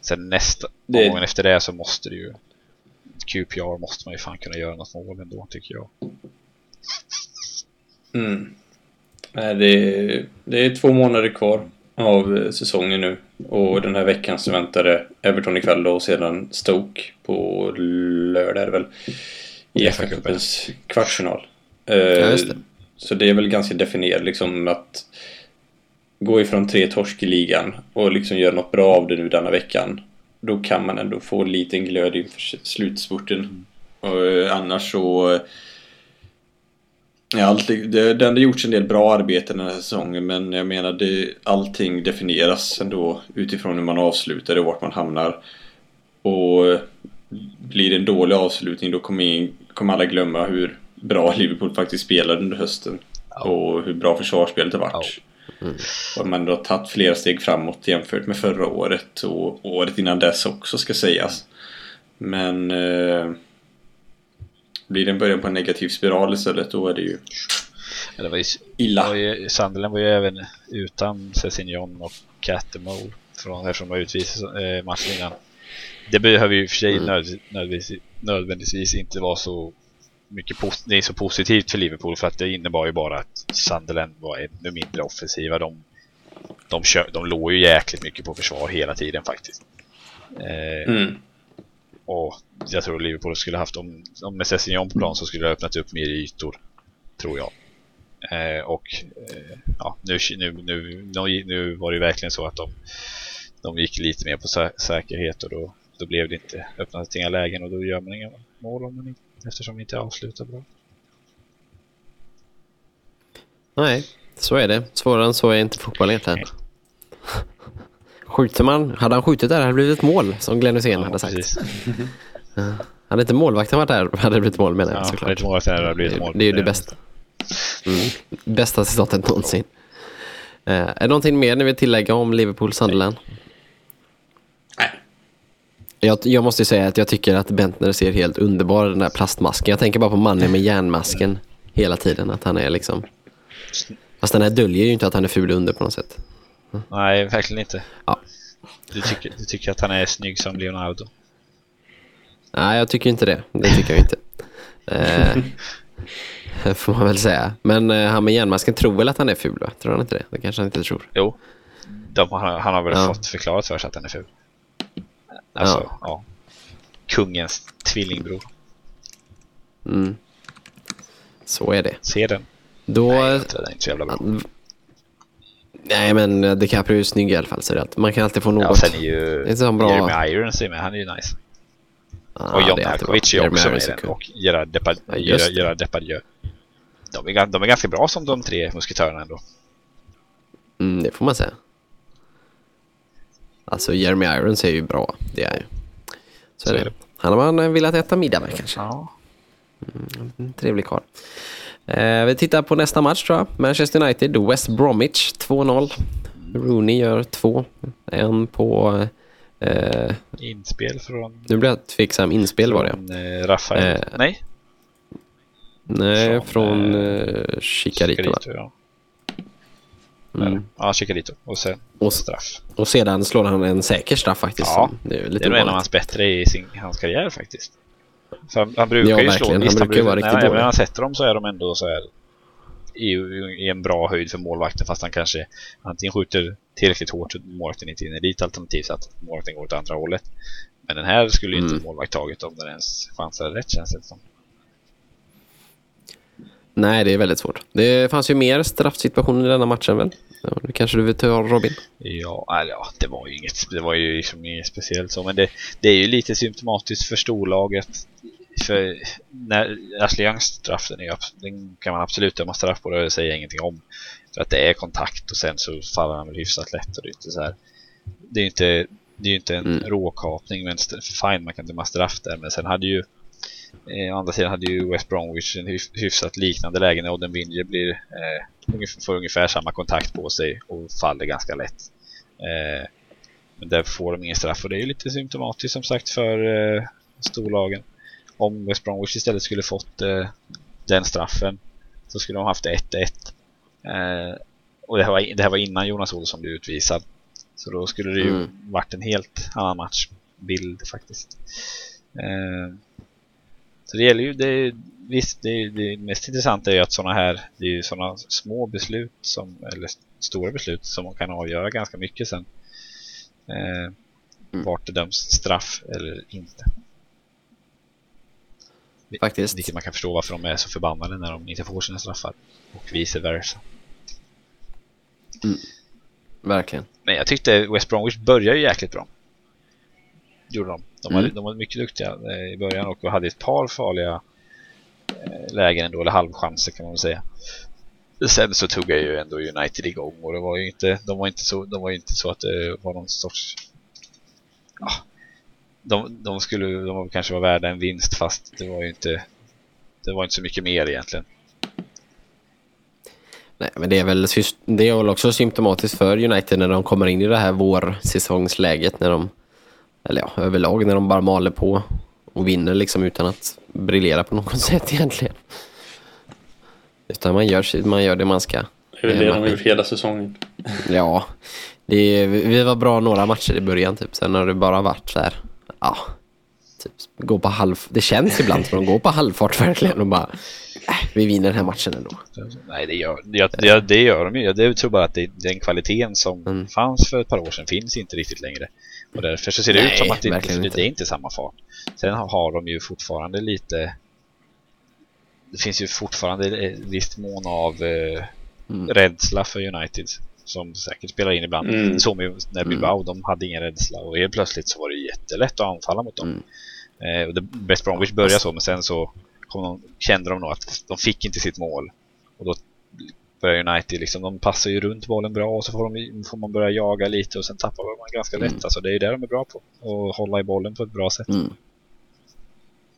Speaker 3: sen nästa
Speaker 2: Det-
Speaker 3: gången efter det så måste det ju QPR måste man ju fan kunna göra något mål ändå tycker jag.
Speaker 2: Mm. Nej, det, det är två månader kvar av eh, säsongen nu. Och den här veckan så väntar det Everton ikväll och sedan Stoke på lördag är det väl. I
Speaker 3: FA cupen.
Speaker 2: FA-cupens kvartsfinal. Eh,
Speaker 1: Ja, just det.
Speaker 2: Så det är väl ganska definierat liksom att gå ifrån tre torsk i ligan och liksom göra något bra av det nu denna veckan. Då kan man ändå få en liten glöd inför slutspurten. Och eh, annars så eh, Ja, allt, det, det har ändå gjorts en del bra arbete den här säsongen men jag menar det, allting definieras ändå utifrån hur man avslutar och vart man hamnar. Och blir det en dålig avslutning då kommer, in, kommer alla glömma hur bra Liverpool faktiskt spelade under hösten. Och hur bra försvarsspelet har varit. Och man har tagit flera steg framåt jämfört med förra året och året innan dess också ska sägas. Men eh, blir det en början på en negativ spiral istället då är det ju
Speaker 3: Ja, Det var ju,
Speaker 2: illa.
Speaker 3: var ju, Sunderland var ju även utan Cessignon och Catamole från eftersom de utvisade eh, matchen innan. Det behöver ju i och för sig
Speaker 1: Mm.
Speaker 3: nöd, nödvändigtvis, nödvändigtvis inte vara så mycket det är så positivt för Liverpool för att det innebar ju bara att Sunderland var ännu mindre offensiva. De, de, kö, de låg ju jäkligt mycket på försvar hela tiden faktiskt. Eh,
Speaker 2: Mm.
Speaker 3: och jag tror Liverpool skulle haft, om, om med Cessignon på plan så skulle det ha öppnat upp mer ytor tror jag. Eh, och eh, ja, nu, nu, nu, nu, nu var det verkligen så att de, de gick lite mer på sä säkerhet och då, då blev det inte öppnat inga lägen och då gör man inga mål om man inte, eftersom vi inte avslutar bra.
Speaker 1: Nej, så är det. Svårare än så är inte fotboll egentligen. Skjuter man, hade han skjutit där hade det blivit ett mål som Glenn Hysén
Speaker 3: Ja,
Speaker 1: hade sagt. Hade inte målvakten varit där hade det blivit mål menar jag
Speaker 3: Ja, hade
Speaker 1: såklart.
Speaker 3: målvakten hade det blivit mål.
Speaker 1: Det är ju det bästa. Mm. Bästa citatet någonsin. Eh, är det någonting mer ni vill tillägga om Liverpool Sunderland?
Speaker 2: Nej.
Speaker 1: Jag, jag måste ju säga att jag tycker att Bentner ser helt underbar den där plastmasken. Jag tänker bara på mannen med järnmasken hela tiden. Att han är liksom... Fast den här döljer ju inte att han är ful under på något sätt.
Speaker 3: Nej, verkligen inte.
Speaker 1: Ja.
Speaker 3: Du, tycker, du tycker att han är snygg som Leonardo?
Speaker 1: Nej, jag tycker inte det. Det tycker jag inte. Eh, får man väl säga. Men eh, han med järnmasken tror väl att han är ful va? Tror han inte det? Det kanske han inte tror.
Speaker 3: Jo. De, han, han har väl
Speaker 1: Ja.
Speaker 3: fått förklarat för sig att han är ful. Alltså, ja. Kungens tvillingbror.
Speaker 1: Mm. Så är det.
Speaker 3: Se den.
Speaker 1: Då...
Speaker 3: Nej, jag tror den är inte så jävla bra.
Speaker 1: Nej, men DiCaprio är ju snygg i alla fall. Så det att man kan alltid få något.
Speaker 3: Ja, sen är ju
Speaker 1: Det är så bra.
Speaker 3: Jeremy Irons med, han är ju nice.
Speaker 1: Ja,
Speaker 3: och John. Malkovich är också med i den. Och Gerard Depard-
Speaker 1: Ja, just
Speaker 3: Gerard- Depardieu. De är, de är ganska bra som de tre musketörerna ändå.
Speaker 1: Mm, det får man säga. Alltså Jeremy Irons är ju bra. Det är ju. Så, är det. Han har man velat äta middag med kanske.
Speaker 3: Ja.
Speaker 1: En trevlig karl. Eh, vi tittar på nästa match tror jag. Manchester United, West Bromwich 2-0. Rooney gör två. En på... Eh,
Speaker 3: Inspel från,
Speaker 1: nu blir jag tveksam. Inspel var det.
Speaker 3: eh, Rafael.
Speaker 1: Eh,
Speaker 3: Nej,
Speaker 1: Nej,
Speaker 3: från,
Speaker 1: från
Speaker 3: eh,
Speaker 1: eh, Chicarito. va?
Speaker 3: ja.
Speaker 1: Mm.
Speaker 3: Ja, Chicarito. Och sen
Speaker 1: Och,
Speaker 3: straff.
Speaker 1: och sedan slår han en säker straff faktiskt.
Speaker 3: Ja,
Speaker 1: Det är ju
Speaker 3: Det
Speaker 1: lite
Speaker 3: är nog en av hans bättre i sin, hans karriär faktiskt. För han, han brukar
Speaker 1: Ja,
Speaker 3: ju
Speaker 1: verkligen.
Speaker 3: slå.
Speaker 1: Han
Speaker 3: Visst,
Speaker 1: brukar ju vara riktigt dålig.
Speaker 3: när han sätter dem så är de ändå så här i, i en bra höjd för målvakten fast han kanske antingen skjuter tillräckligt hårt så målvakten inte hinner dit alternativt så att målvakten går åt andra hållet. Men den här skulle ju
Speaker 1: Mm.
Speaker 3: inte målvakt tagit om den ens chansade rätt känns det som.
Speaker 1: Nej, det är väldigt svårt. Det fanns ju mer straffsituationer i denna matchen väl? Ja, det kanske du vill ta Robin?
Speaker 3: Ja, eller ja, det var ju inget, det var ju liksom inget speciellt så, men det, det är ju lite symptomatiskt för storlaget. För när Ashley Youngs straff, den, är, den kan man absolut döma straff på, det säger jag ingenting om. För att det är kontakt och sen så faller han väl hyfsat lätt och det är inte så här. Det är ju inte, det är ju inte en
Speaker 1: Mm.
Speaker 3: råkapning, men fine, man kan döma straff där, men sen hade ju Eh, å andra sidan hade ju West Bromwich en hyf- hyfsat liknande läge när Odden Winge blir, eh, ungef- får ungefär samma kontakt på sig och faller ganska lätt. Eh, men där får de ingen straff och det är ju lite symptomatiskt som sagt för eh, storlagen. Om West Bromwich istället skulle fått eh, den straffen så skulle de haft 1-1. Eh, och det här, var, det här var innan Jonas Olsson blev utvisad. Så då skulle det ju
Speaker 1: Mm.
Speaker 3: varit en helt annan matchbild faktiskt. Eh, så det gäller ju, det, visst det, det mest intressanta är ju att sådana här, det är ju sådana små beslut som, eller st- stora beslut som kan avgöra ganska mycket sen. Eh,
Speaker 1: Mm.
Speaker 3: Vart det döms straff eller inte.
Speaker 1: Faktiskt.
Speaker 3: Vilket man kan förstå varför de är så förbannade när de inte får sina straffar. Och vice versa.
Speaker 1: Verkligen.
Speaker 3: Men jag tyckte West Bromwich började ju jäkligt bra. Gjorde de. De var,
Speaker 1: Mm.
Speaker 3: de var mycket duktiga eh, i början och hade ett par farliga eh, lägen ändå, eller halvchanser kan man väl säga. Sen så tog jag ju ändå United igång och det var ju inte, de var inte så, de var inte så att det var någon sorts ja, de, de skulle, de kanske var värda en vinst fast det var ju inte det var inte så mycket mer egentligen.
Speaker 1: Nej, men det är, väl, det är väl också symptomatiskt för United när de kommer in i det här vårsäsongsläget. När de, eller ja, överlag när de bara maler på och vinner liksom utan att briljera på något sätt egentligen. Utan man gör, man gör det man ska.
Speaker 2: Det är väl det de har gjort hela säsongen.
Speaker 1: Ja, det vi var bra några matcher i början typ. Sen har det bara varit så här, ja, typ, gå på halv... Det känns ibland som att de går på halvfart verkligen och bara, äh, vi vinner den här matchen ändå.
Speaker 3: Nej, det gör, det, det, det gör de ju. Jag tror bara att det, den kvaliteten som
Speaker 1: Mm.
Speaker 3: fanns för ett par år sedan finns inte riktigt längre. Och därför så ser det
Speaker 1: Nej,
Speaker 3: ut som att det, inte,
Speaker 1: inte.
Speaker 3: det är inte samma fart. Sen har, de ju fortfarande lite det finns ju fortfarande ett visst mån av eh,
Speaker 1: Mm.
Speaker 3: rädsla för United som säkert spelar in ibland.
Speaker 2: Mm.
Speaker 3: Det såg man ju när Bilbao, de hade ingen rädsla och helt plötsligt så var det jättelätt att anfalla mot dem.
Speaker 1: Mm.
Speaker 3: Eh, och det, West Bromwich började så, men sen så kom de, kände de nog att de fick inte sitt mål. Och då börjar United liksom, de passar ju runt bollen bra och så får, de, får man börja jaga lite och sen tappar man ganska lätt.
Speaker 1: Mm.
Speaker 3: Alltså det är ju det de är bra på. Att hålla i bollen på ett bra sätt.
Speaker 1: Mm.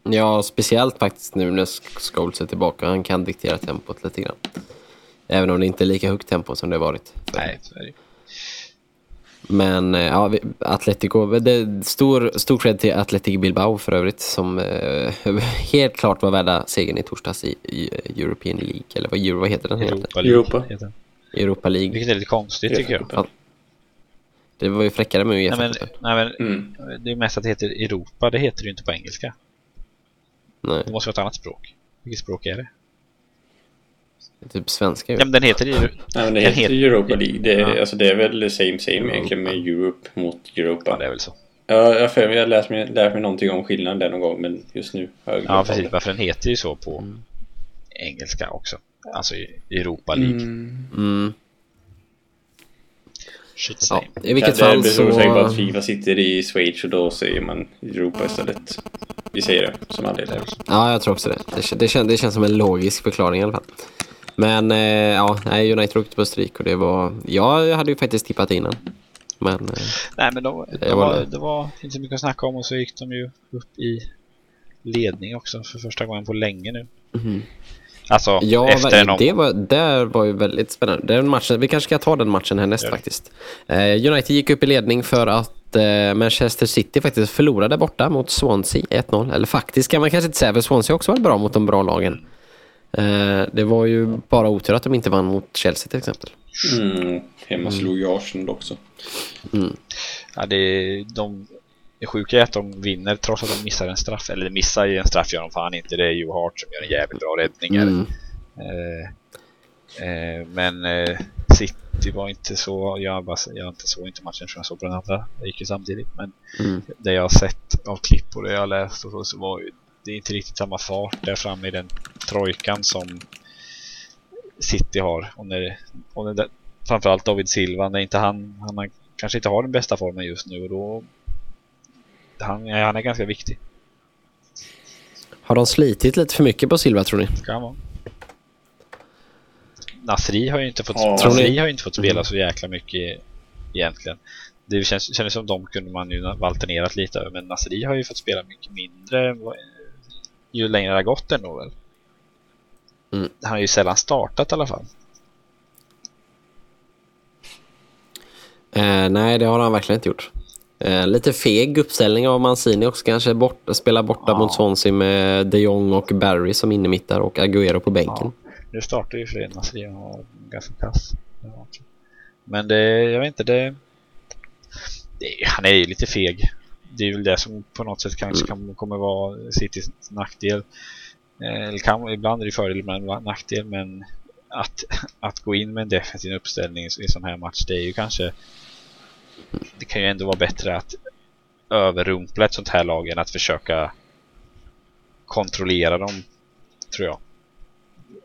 Speaker 1: Ja, speciellt faktiskt nu när Scholes är tillbaka. Han kan diktera tempot lite grann. Även om det inte är lika högt tempo som det har varit.
Speaker 3: Nej, så är det ju.
Speaker 1: Men eh, ja, Atletico, det är stor, stor cred till Athletic Bilbao för övrigt som eh, helt klart var värda segern i torsdags i, i European League. Eller vad, Euro, vad heter den?
Speaker 3: Europa League
Speaker 2: Europa.
Speaker 3: heter den.
Speaker 1: Europa League.
Speaker 3: Vilket är lite konstigt tycker jag.
Speaker 1: Ja. Det var ju fräckare med
Speaker 3: Nej
Speaker 1: Uefa.
Speaker 3: men, nej, men
Speaker 2: Mm.
Speaker 3: det är mest att det heter Europa, det heter det ju inte på engelska.
Speaker 1: Nej,
Speaker 3: Det måste vara ett annat språk. Vilket språk är det?
Speaker 1: Typ svenska ju.
Speaker 3: Ja, men den heter ju...
Speaker 2: Nej, men det
Speaker 3: Den
Speaker 2: heter
Speaker 3: heter-
Speaker 2: Europa League. Det är,
Speaker 3: Ja.
Speaker 2: alltså, det är väl same same
Speaker 1: Europa.
Speaker 2: egentligen med Europe mot
Speaker 3: Ja,
Speaker 2: Europa.
Speaker 3: det är väl så.
Speaker 2: Ja, jag har för mig- jag har lärt mig, lärt mig någonting om skillnaden där någon gång men just nu har jag
Speaker 3: Ja, precis.
Speaker 2: det.
Speaker 3: Varför den heter ju så på
Speaker 1: Mm.
Speaker 3: engelska också. Alltså Europa League.
Speaker 2: Mm.
Speaker 1: Mm.
Speaker 3: Shit
Speaker 1: Ja. I vilket
Speaker 2: ja,
Speaker 1: fall
Speaker 2: det beror på att
Speaker 1: så...
Speaker 2: Fifa sitter i Schweiz och då säger man Europa istället. Vi säger det som anledning.
Speaker 1: Ja, jag tror också det. Det, kän- det, kän, det känns som en logisk förklaring i alla fall. Men eh, ja, United åkte på stryk och det var... Jag hade ju faktiskt tippat innan. Men eh,
Speaker 3: Nej, men de, de
Speaker 1: Jag
Speaker 3: var,
Speaker 1: håller.
Speaker 3: det var inte mycket att snacka om och så gick de ju upp i ledning också för första gången på länge nu.
Speaker 1: mhm.
Speaker 3: Alltså
Speaker 1: ja,
Speaker 3: efter en
Speaker 1: det var, det var ju väldigt spännande. Den matchen, vi kanske ska ta den matchen härnäst
Speaker 3: det.
Speaker 1: faktiskt. Eh, United gick upp i ledning för att eh, Manchester City faktiskt förlorade borta mot Swansea 1-0. Eller faktiskt kan man kanske inte säga, för Swansea också varit bra mot de bra lagen. Eh, det var ju bara otur att de inte vann mot Chelsea till exempel.
Speaker 2: Mm. Hemma slog ju Arsenal också.
Speaker 3: Ja, det, de, det sjuka är att de vinner trots att de missar en straff. Eller missar ju en straff gör de fan inte. Det är ju Hart som gör en jävligt bra räddning.
Speaker 1: Mm.
Speaker 3: Eh, eh, men eh, City var inte så, jag, bara, jag inte såg inte matchen för jag såg på den andra, det gick ju samtidigt. Men
Speaker 1: Mm.
Speaker 3: det jag har sett av klipp och det jag har läst och så, så var ju, det är inte riktigt samma fart där framme i den trojkan som City har. Och när, och när framförallt David Silva, när inte han, han har, kanske inte har den bästa formen just nu och då han, han är ganska viktig.
Speaker 1: Har de slitit lite för mycket på Silva tror ni?
Speaker 3: Ska han vara. Nasri har ju inte fått,
Speaker 2: Ja.
Speaker 3: Nasri har ju inte fått spela så jäkla mycket egentligen. Det känns, känns som de kunde man ju alternerat lite över, men Nasri har ju fått spela mycket mindre ju längre det har gått ändå väl.
Speaker 1: Mm.
Speaker 3: Han har ju sällan startat i alla fall.
Speaker 1: Eh, nej, det har han verkligen inte gjort. Eh, lite feg uppställning av Mancini också kanske. Bort, spela borta
Speaker 3: Ja.
Speaker 1: mot Swansea med de Jong och Barry som innermittare och Agüero på bänken.
Speaker 3: Nu startar ju för Nasri och ganska kass. Men det, jag vet inte, det, det han är ju lite feg. Det är väl det som på något sätt kanske kan, kommer vara Citys nackdel. Eh, Eller kan, ibland är det fördel, ibland nackdel. Men att, att gå in med en defensiv uppställning i sån här match, det är ju kanske... Det kan ju ändå vara bättre att överrumpla ett sånt här lag än att försöka kontrollera dem, tror jag.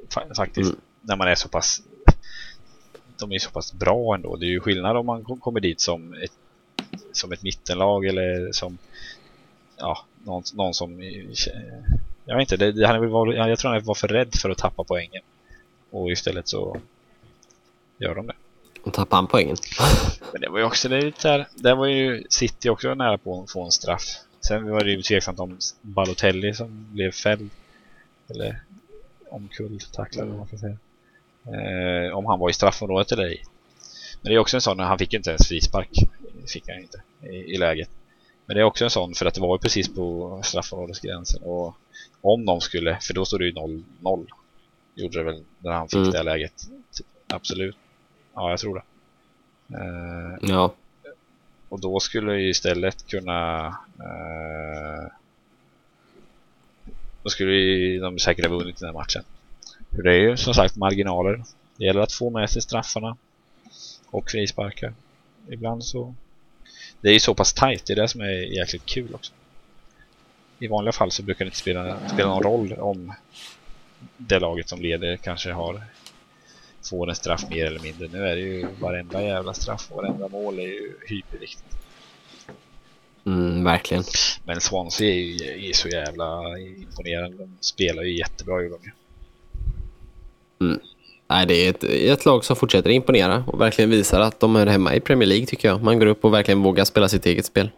Speaker 3: Fa- Faktiskt.
Speaker 1: Mm.
Speaker 3: När man är så pass... De är så pass bra ändå. Det är ju skillnad om man kom- kommer dit som ett, som ett mittenlag eller som... Ja, någon, någon som... Jag vet inte, det, han var, jag tror han var för rädd för att tappa poängen. Och istället så gör de det.
Speaker 1: Och tappade han poängen.
Speaker 3: Men det var ju också det lite där, där var ju City också nära på att få en straff. Sen var det ju tveksamt om Balotelli som blev fälld. Eller omkulltacklad vad man ska säga. Eh, om han var i straffområdet eller ej. Men det är också en sån, han fick ju inte ens frispark. Fick han inte i, i läget. Men det är också en sån för att det var ju precis på straffområdesgränsen. Och om de skulle, för då stod det ju 0-0. Gjorde det väl när han fick
Speaker 1: Mm.
Speaker 3: det läget. Absolut. Ja, jag tror det. Eh,
Speaker 1: Ja.
Speaker 3: och då skulle ju istället kunna eh, Då skulle ju de säkert ha vunnit den här matchen. För det är ju som sagt marginaler. Det gäller att få med sig straffarna. Och frisparkar. Ibland så Det är ju så pass tajt, det är det som är jäkligt kul också. I vanliga fall så brukar det inte spela, spela någon roll om det laget som leder kanske har får en straff mer eller mindre. Nu är det ju varenda jävla straff och varenda mål är ju hyperviktigt.
Speaker 1: Mm, verkligen.
Speaker 3: Men Swansea är ju är så jävla imponerande. De spelar ju jättebra ju de ju.
Speaker 1: Nej, det är ett, ett lag som fortsätter imponera och verkligen visar att de är hemma i Premier League tycker jag. Man går upp och verkligen vågar spela sitt eget spel.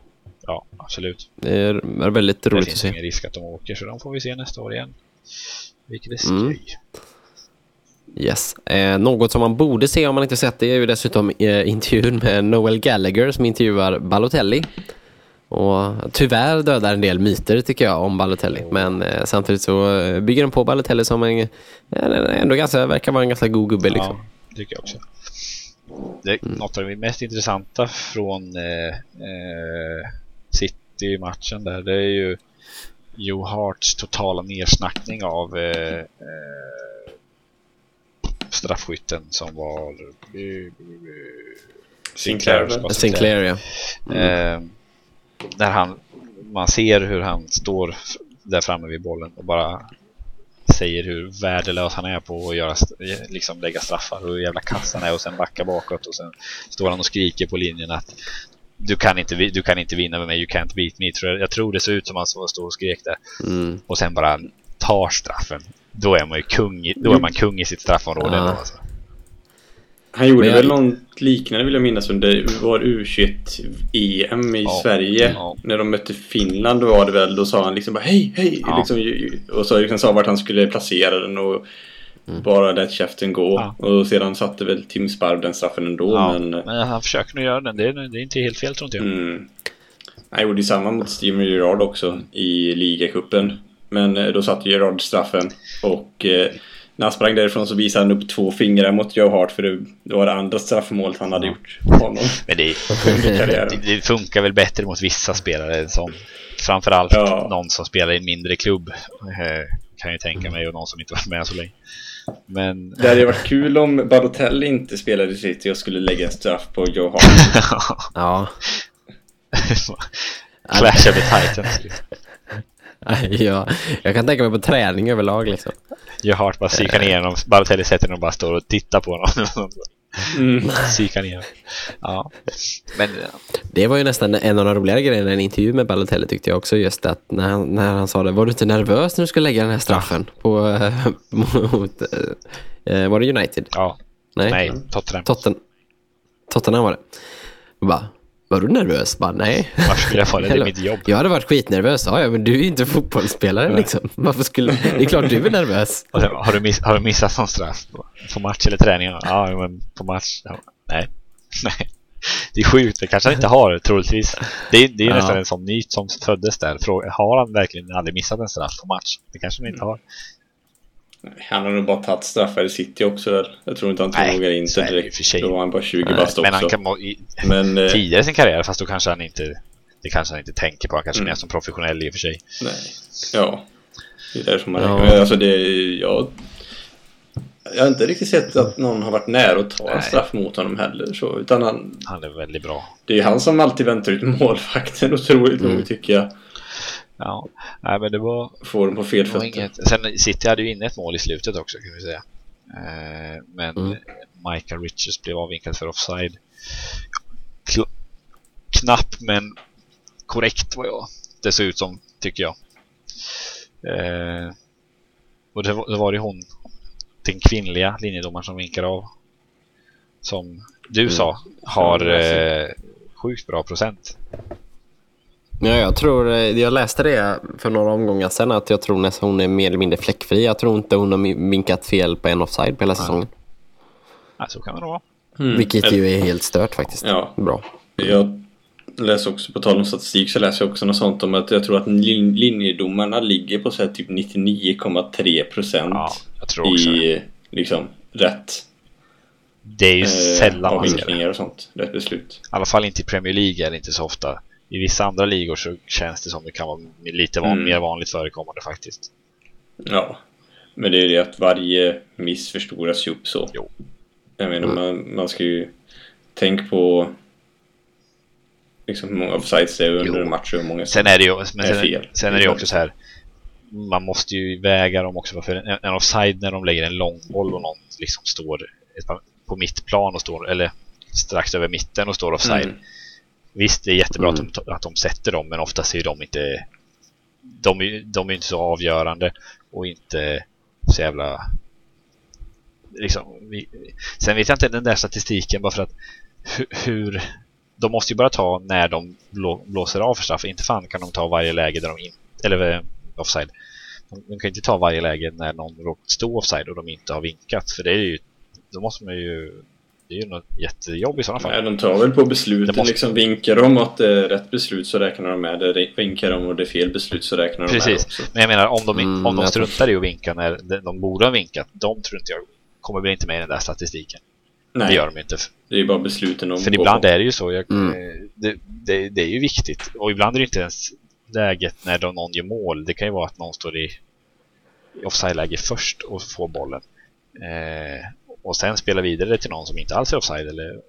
Speaker 3: Ja, absolut.
Speaker 1: Det är, är väldigt
Speaker 3: Det
Speaker 1: roligt att
Speaker 3: finns
Speaker 1: se.
Speaker 3: ingen risk att de åker så de får vi se nästa år igen. Vilket är
Speaker 1: Mm.
Speaker 3: skoj.
Speaker 1: Yes. Eh, något som man borde se om man inte sett det är ju dessutom eh, intervjun med Noel Gallagher som intervjuar Balotelli. Och tyvärr dödar en del myter tycker jag om Balotelli. Men eh, samtidigt så eh, bygger de på Balotelli som en, en ändå ganska, verkar vara en ganska god gubbe liksom. Mm.
Speaker 3: Ja, tycker jag också. Det, Något av det mest intressanta från eh, eh, City-matchen där, det är ju Joe Harts totala nersnackning av eh, eh, straffskytten som var
Speaker 2: Sinclair?
Speaker 3: Scott
Speaker 1: Sinclair ja.
Speaker 3: Eh, där han, man ser hur han står där framme vid bollen och bara säger hur värdelös han är på att göra, liksom lägga straffar och hur jävla kass han är och sen backa bakåt och sen står han och skriker på linjen att du kan inte, du kan inte vinna med mig, you can't beat me. Tror jag, jag tror det såg ut som han stod och skrek där.
Speaker 1: Mm.
Speaker 3: Och sen bara tar straffen. Då är man ju kung i, då är man kung i sitt straffområde. Ändå, Alltså.
Speaker 2: Han gjorde
Speaker 1: jag-
Speaker 2: väl något liknande vill jag minnas under var U21-EM i
Speaker 3: Ja.
Speaker 2: Sverige.
Speaker 3: Ja.
Speaker 2: När de mötte Finland då var det väl. Då sa han liksom bara hej, hej.
Speaker 3: Ja.
Speaker 2: Liksom, och så liksom sa vart han skulle placera den och bara lät käften gå.
Speaker 3: Mm. Ja.
Speaker 2: Och sedan satte väl Tim Sparv den straffen ändå.
Speaker 3: Ja,
Speaker 2: Men,
Speaker 3: men han försöker nog göra den. Det är, det är inte helt fel tror inte jag.
Speaker 2: mm, han gjorde ju samma mot Steven Gerrard också i ligacupen. Men eh, då satte Gerrard straffen. Och eh, när han sprang därifrån så visade han upp två fingrar mot Joe Hart. För det, det var det andra straffmålet han hade gjort på honom.
Speaker 3: Men det, det, det funkar väl bättre mot vissa spelare som framförallt
Speaker 2: Ja.
Speaker 3: någon som spelar i en mindre klubb eh, kan jag tänka mig och någon som inte varit med så länge. Men
Speaker 2: Det hade varit kul om Balotelli inte spelade i City och skulle lägga en straff på Joe Hart.
Speaker 1: Ja.
Speaker 3: Clasha med Titans.
Speaker 1: ja. Jag kan tänka mig på träning överlag liksom.
Speaker 3: Gör Hart bara psykar ner honom. Balotelli sätter och bara står och tittar på honom.
Speaker 2: Mm.
Speaker 3: ner. Ja. Men ja,
Speaker 1: Det var ju nästan en av de roligare grejerna i en intervju med Balotelli tyckte jag också. Just att när han, när han sa det, var du inte nervös när du skulle lägga den här straffen? På, eh, mot, eh, var det United?
Speaker 3: ja.
Speaker 1: Nej,
Speaker 3: Nej, Tottenham.
Speaker 1: Totten, Tottenham var det. Bara, var du nervös? Bara, nej.
Speaker 3: Varför skulle jag vara det? Är mitt jobb.
Speaker 1: Jag hade varit skitnervös. Ja, ja, men du är ju inte fotbollsspelare liksom. Varför skulle... Det är klart du är nervös.
Speaker 3: Sen, har, du miss, har du missat någon straff på, på match eller träning? Ja, men på match? Ja, nej. nej. Det är sjukt, det kanske han inte har troligtvis. Det är, det är
Speaker 1: Ja.
Speaker 3: nästan en sån myt som föddes där. Har han verkligen aldrig missat en straff på match? Det kanske han inte har.
Speaker 2: Han har nog bara tagit straffar i City också väl. Jag tror inte han tog några in
Speaker 3: är
Speaker 2: sig direkt.
Speaker 3: för sig.
Speaker 2: Då var han bara 20
Speaker 1: Nej,
Speaker 2: bast
Speaker 3: Men han
Speaker 2: också.
Speaker 3: kan må, i,
Speaker 2: Men eh,
Speaker 3: tidigare i sin karriär, fast då kanske han inte det kanske han inte tänker på. Han kanske
Speaker 2: Mm.
Speaker 3: mer som professionell i och för sig.
Speaker 2: nej. Ja. Det är därför man
Speaker 1: Ja.
Speaker 2: Alltså det... Jag, jag har inte riktigt sett att någon har varit nära att ta en straff mot honom heller. Så, utan han,
Speaker 3: Han är väldigt bra.
Speaker 2: det är han som alltid väntar ut målvakten otroligt
Speaker 1: Mm.
Speaker 2: nog tycker jag.
Speaker 3: Ja, nej, men det var,
Speaker 2: Får dem på fel
Speaker 3: var
Speaker 2: fötter.
Speaker 3: inget. Sen City hade ju inne ett mål i slutet också kan vi säga. Eh, men
Speaker 1: Mm.
Speaker 3: Michael Richards blev avvinkad för offside. Kl- knapp men korrekt vad jag det såg ut som, tycker jag. Eh, och det var, det var ju hon, den kvinnliga linjedomaren som vinkade av. Som du
Speaker 1: Mm.
Speaker 3: sa, har eh, sjukt bra procent.
Speaker 1: Ja, jag tror, eh, jag läste det för några omgångar sedan att jag tror nästan hon är mer eller mindre fläckfri. Jag tror inte hon har vinkat fel på en offside på hela säsongen.
Speaker 3: Ja, så kan det vara.
Speaker 2: Mm.
Speaker 1: Vilket ju är helt stört faktiskt.
Speaker 2: Ja.
Speaker 1: Bra.
Speaker 2: Jag läser också, på tal om statistik, så läser jag också något sånt om att jag tror att lin- linjedomarna ligger på så här typ 99,3 procent
Speaker 3: Ja,
Speaker 2: i liksom rätt
Speaker 3: Det är ju
Speaker 2: eh,
Speaker 3: sällan man ser det.
Speaker 2: och sånt. Rätt beslut.
Speaker 3: I alla fall inte i Premier League är det inte så ofta. I vissa andra ligor så känns det som det kan vara lite van,
Speaker 2: Mm.
Speaker 3: mer vanligt förekommande faktiskt.
Speaker 2: Ja. Men det är det att varje miss förstoras ju upp så.
Speaker 3: Jo.
Speaker 2: Jag menar, man, man ska ju tänka på liksom hur många offsides det är under
Speaker 3: Jo.
Speaker 2: en match och hur många som...
Speaker 3: Sen är det ju, men
Speaker 2: är
Speaker 3: sen,
Speaker 2: fel.
Speaker 3: sen är det ju också så här. man måste ju väga dem också. För en, en offside när de lägger en långboll och någon liksom står på mittplan och står, eller strax över mitten och står offside. Mm. Visst, det är jättebra mm. att, de, att de sätter dem, men oftast är de inte de, de är inte så avgörande och inte så jävla liksom, vi, sen vet jag inte den där statistiken bara för att hur, de måste ju bara ta när de blå, blåser av för straff. Inte fan kan de ta varje läge där de inte, eller eh, offside. De, de kan inte ta varje läge när någon råkat stå offside och de inte har vinkat. För det är ju, då måste man ju det är ju något jättejobb i sådana fall.
Speaker 2: Nej, de tar väl på besluten. Måste... Liksom vinkar de att det är rätt beslut så räknar de med det. Vinkar de och det är fel beslut så räknar de
Speaker 3: Precis.
Speaker 2: med det också.
Speaker 3: Men jag menar om de, mm, om de struntar i att vinka när de borde ha vinkat. De tror inte jag kommer väl inte med i den där statistiken. Nej. Det gör de inte.
Speaker 2: Det är bara besluten de
Speaker 3: För ibland på. är det ju så. Jag, mm. Det, det, det, är ju viktigt. Och ibland är det inte ens läget när de, någon gör mål. Det kan ju vara att någon står i offside-läge först och får bollen. Eh, och sen spela vidare till någon som inte alls är offside eller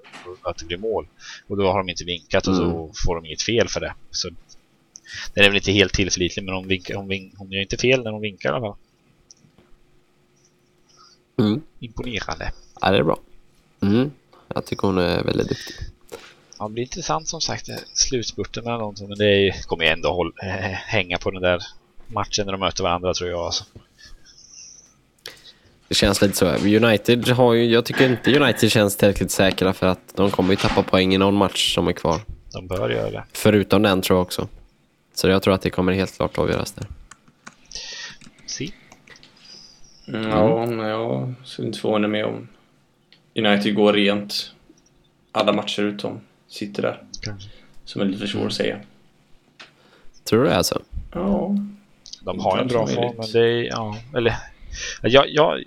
Speaker 3: att det blir mål. Och då har de inte vinkat och mm. så får de inget fel för det. Så den är väl inte helt tillförlitlig men hon, vinkar, hon, vink, hon gör inte fel när hon vinkar i alla fall.
Speaker 1: Mm.
Speaker 3: Imponerande.
Speaker 1: Ja, det är bra. Mm. Jag tycker hon är väldigt duktig.
Speaker 3: Ja, det blir intressant som sagt slutspurten eller någonting. Men det kommer ju ändå hålla, hänga på den där matchen när de möter varandra tror jag. Alltså.
Speaker 1: Det känns lite så. United har ju, jag tycker inte United känns tillräckligt säkra för att de kommer ju tappa poäng i någon match som är kvar.
Speaker 3: De bör göra det.
Speaker 1: Förutom den tror jag också. Så jag tror att det kommer helt klart avgöras där.
Speaker 3: Si.
Speaker 2: Mm, ja, mm. jag skulle inte förvåna mig om United går rent alla matcher utom sitter där. Kanske. Som är lite för svårt att säga.
Speaker 1: Tror du det är så?
Speaker 2: Ja.
Speaker 3: De har en bra form, men det är, ja, eller jag, jag,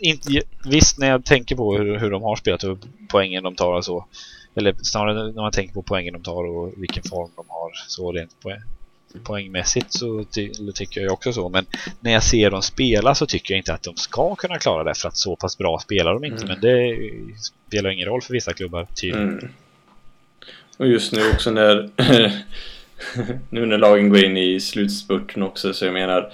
Speaker 3: inte, visst, när jag tänker på hur, hur de har spelat och poängen de tar och så. Eller snarare när man tänker på poängen de tar och vilken form de har så rent poäng, poängmässigt så ty, tycker jag också så. Men när jag ser dem spela så tycker jag inte att de ska kunna klara det för att så pass bra spelar de inte. Mm. Men det spelar ingen roll för vissa klubbar tydligen. Mm.
Speaker 2: Och just nu också när nu när lagen går in i slutspurten också så jag menar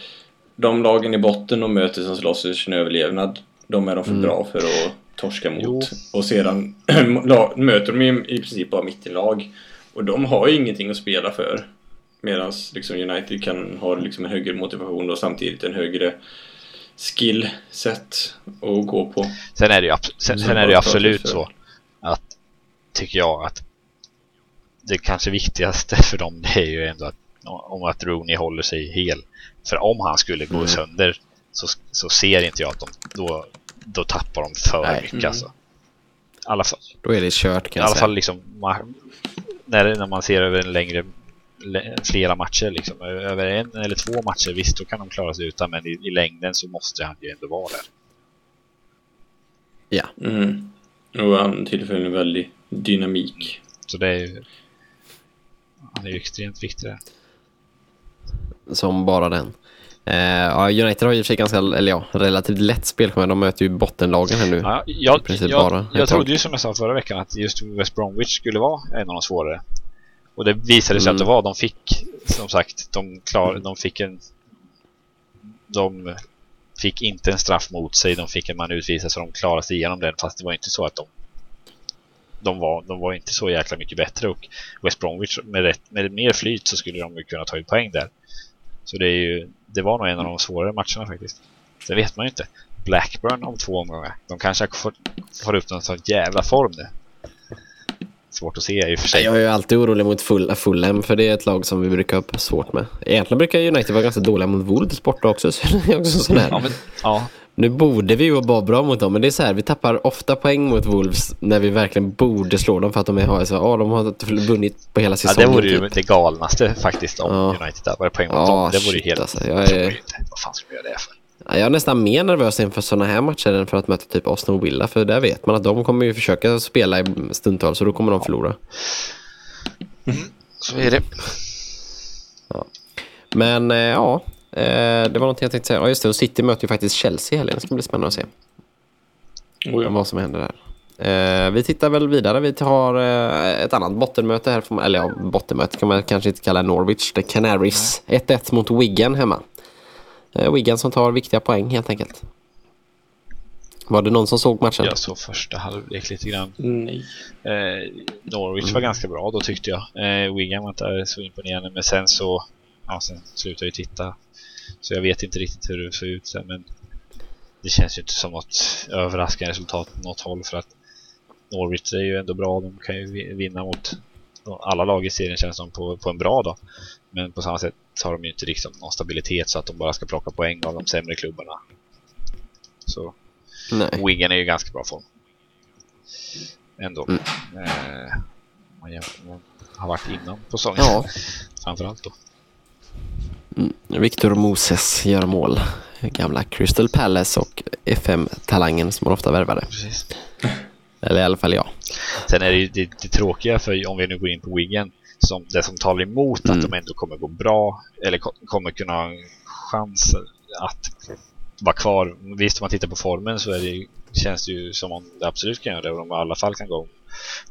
Speaker 2: de lagen i botten de möter som slåss för sin överlevnad de är de för mm. bra för att torska mot. Jo. Och sedan möter de i, i princip bara mittenlag. Och de har ju ingenting att spela för. Medan liksom United kan ha liksom en högre motivation och samtidigt en högre skillset att gå på.
Speaker 3: Sen är det ju, sen, sen är det absolut så att tycker jag att det kanske viktigaste för dem det är ju ändå att om att Rooney håller sig hel. För om han skulle gå mm. sönder så, så ser inte jag att de då, då tappar de för Nej. mycket. Mm. Alltså. alla fall,
Speaker 1: då är det kört kan
Speaker 3: I alla fall liksom, när, när man ser över en längre flera matcher liksom. Över en eller två matcher, visst då kan de klara sig utan men i, i längden så måste han ju ändå vara där.
Speaker 1: Ja.
Speaker 2: Mm. Och han tillför en väldig dynamik.
Speaker 3: Så det är ju han är ju extremt viktig där
Speaker 1: som bara den. Uh, United har ju för sig ganska, eller ja, relativt lätt spelschema. De möter ju bottenlagen här nu.
Speaker 3: Ja, jag jag, bara jag trodde ju som jag sa förra veckan att just West Bromwich skulle vara en av de svårare. Och det visade sig mm. att det var. De fick, som sagt, de, klar, de fick en... De fick inte en straff mot sig. De fick en man utvisad så de klarade sig igenom den. Fast det var inte så att de de var, de var inte så jäkla mycket bättre och West Bromwich med, rätt, med mer flyt så skulle de ju kunna ta ut poäng där. Så det, är ju, det var nog en av de svårare matcherna faktiskt. Det vet man ju inte. Blackburn om två omgångar. De kanske får, får upp någon sån jävla form nu. Svårt att se i och för sig.
Speaker 1: Jag är ju alltid orolig mot full, Fulham för det är ett lag som vi brukar ha svårt med. Egentligen brukar United vara ganska dåliga mot Wolves borta också. Så det är också sån här.
Speaker 3: Ja, men, ja.
Speaker 1: Nu borde vi ju vara bra mot dem, men det är så här, vi tappar ofta poäng mot Wolves när vi verkligen borde slå dem för att de, är, så, oh, de har vunnit på hela säsongen.
Speaker 3: Ja, det vore ju typ. det galnaste faktiskt om ja. United tappade poäng mot ja, dem. Det vore ju helt...
Speaker 1: Alltså, jag är...
Speaker 3: Vad fan ska vi göra det för?
Speaker 1: Jag är nästan mer nervös inför sådana här matcher än för att möta typ Aston Villa. För där vet man att de kommer ju försöka spela i stundtal så då kommer de förlora.
Speaker 3: Mm, så är det.
Speaker 1: Ja. Men eh, ja, det var någonting jag tänkte säga. Ja, just det. Och City möter ju faktiskt Chelsea i helgen. Det ska bli spännande att se. Oh ja. Vad som händer där. Eh, vi tittar väl vidare. Vi har eh, ett annat bottenmöte här. Eller ja, bottenmöte kan man kanske inte kalla Norwich. The Canaries. 1-1 mot Wigan hemma. eh, Wigan som tar viktiga poäng helt enkelt. Var det någon som såg matchen?
Speaker 3: Jag såg första halvlek lite grann.
Speaker 2: Nej.
Speaker 3: Eh, Norwich var ganska bra då tyckte jag. Eh, Wigan var inte så imponerande men sen så ja, sen slutade jag titta. Så jag vet inte riktigt hur det ser ut sen men det känns ju inte som något överraskande resultat på något håll för att Norwich är ju ändå bra. De kan ju vinna mot alla lag i serien känns som på, på en bra dag. Men på samma sätt har de ju inte liksom någon stabilitet så att de bara ska plocka poäng av de sämre klubbarna. Så
Speaker 1: Nej.
Speaker 3: Wigan är ju ganska bra form. Ändå.
Speaker 1: Mm.
Speaker 3: Eh, man jämför med har varit innan på säsongen.
Speaker 1: Ja.
Speaker 3: Framförallt då.
Speaker 1: Victor Moses gör mål. Gamla Crystal Palace och FM-talangen som man ofta värvade.
Speaker 3: Precis.
Speaker 1: Eller i alla fall jag.
Speaker 3: Sen är det ju det, det tråkiga för om vi nu går in på Wigan som det som talar emot
Speaker 1: Mm.
Speaker 3: att de ändå kommer gå bra eller ko- kommer kunna ha en chans att vara kvar. Visst om man tittar på formen så är det, känns det ju som om det absolut kan göra det och de i alla fall kan gå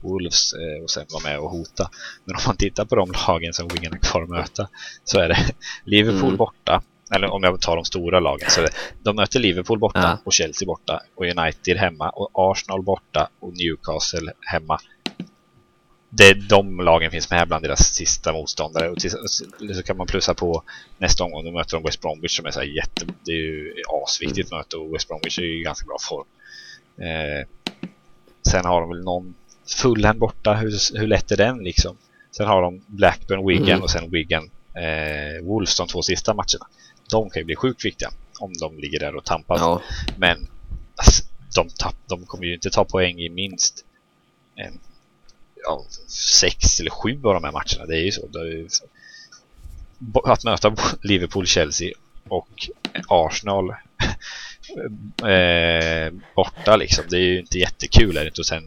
Speaker 3: Wolves eh, och sen vara med och hota. Men om man tittar på de lagen som Wigan är kvar att möta så är det Liverpool
Speaker 1: Mm.
Speaker 3: borta eller om jag tar de stora lagen så är det, de möter Liverpool borta
Speaker 1: Ja.
Speaker 3: och Chelsea borta och United hemma och Arsenal borta och Newcastle hemma. Det, de lagen finns med bland deras sista motståndare och till, så kan man plussa på nästa omgång. Då möter de West Bromwich som är så här jätte... Det är ju asviktigt möte och West Bromwich är ju ganska bra form. Eh, sen har de väl någon Fulham borta. Hur, hur lätt är den liksom? Sen har de Blackburn, Wigan
Speaker 1: Mm.
Speaker 3: och sen Wigan eh, Wolves de två sista matcherna. De kan ju bli sjukt viktiga om de ligger där och tampas.
Speaker 1: Ja.
Speaker 3: Men alltså, de, tapp, de kommer ju inte ta poäng i minst en, ja, sex eller sju av de här matcherna. Det är ju så. Är Att möta Liverpool, Chelsea och Arsenal eh, borta liksom. Det är ju inte jättekul. Är det inte? Och sen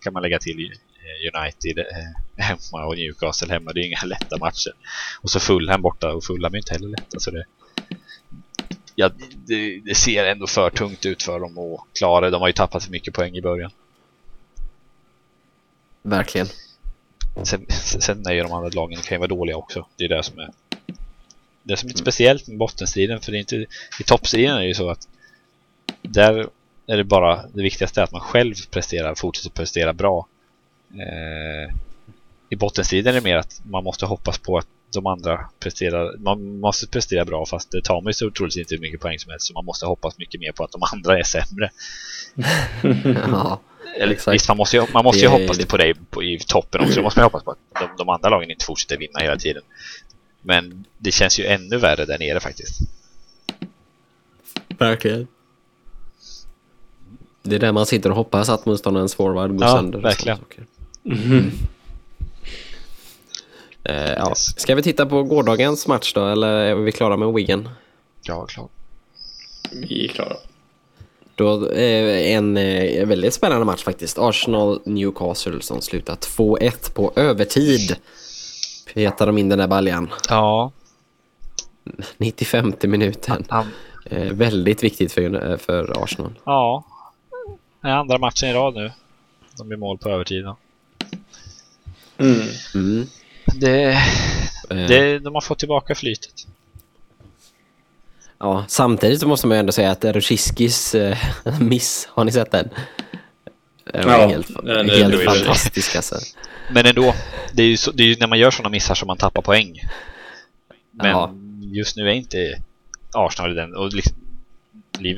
Speaker 3: kan man lägga till eh, United eh, hemma och Newcastle hemma. Det är ju inga lätta matcher. Och så Fulham borta och Fulham är inte heller lätta. Så det, ja, det, det ser ändå för tungt ut för dem att klara. De har ju tappat för mycket poäng i början.
Speaker 1: Verkligen.
Speaker 3: Sen, sen är ju de andra lagen kan ju vara dåliga också. Det är det som är det som är lite speciellt med bottenstriden. För det är inte, i toppstriden är det ju så att där är det bara det viktigaste är att man själv presterar, fortsätter prestera bra. Eh, I bottenstriden är det mer att man måste hoppas på att de andra presterar. Man måste prestera bra fast det tar man ju så troligtvis inte hur mycket poäng som helst. Så man måste hoppas mycket mer på att de andra är sämre.
Speaker 1: Ja.
Speaker 3: Eller,
Speaker 1: Exakt.
Speaker 3: visst, man måste ju, man måste ju hoppas det på dig på, i toppen också. Då måste man hoppas på att de, de andra lagen inte fortsätter vinna hela tiden. Men det känns ju ännu värre där nere faktiskt.
Speaker 1: Verkligen. Det är där man sitter och hoppas att motståndarens forward går
Speaker 3: Ja,
Speaker 1: sönder.
Speaker 3: verkligen.
Speaker 1: sådana saker. Eh, ja.
Speaker 3: Yes.
Speaker 1: Ska vi titta på gårdagens match då, eller är vi klara med Wigan?
Speaker 3: Ja, klart.
Speaker 2: Vi är klara.
Speaker 1: Då eh, en eh, väldigt spännande match faktiskt. Arsenal-Newcastle som slutar 2-1 på övertid. Petar de in den där baljan.
Speaker 3: Ja,
Speaker 1: 95 minuten.
Speaker 3: han,
Speaker 1: Eh, väldigt viktigt för, eh, för Arsenal.
Speaker 3: ja. Det är andra matchen i rad nu. De blir mål på övertiden.
Speaker 2: Mm.
Speaker 1: Mm.
Speaker 3: Det,
Speaker 1: Eh,
Speaker 3: det, de har fått tillbaka flytet.
Speaker 1: Ja, samtidigt så måste man ju ändå säga att Rushiskis eh, miss, har ni sett den? Den var
Speaker 2: Ja,
Speaker 1: helt,
Speaker 2: den är
Speaker 1: helt fantastisk alltså.
Speaker 3: Men ändå, det är ju, så, det är ju när man gör sådana missar som man tappar poäng. Men
Speaker 1: Ja.
Speaker 3: just nu är inte Arsenal den. Och liksom,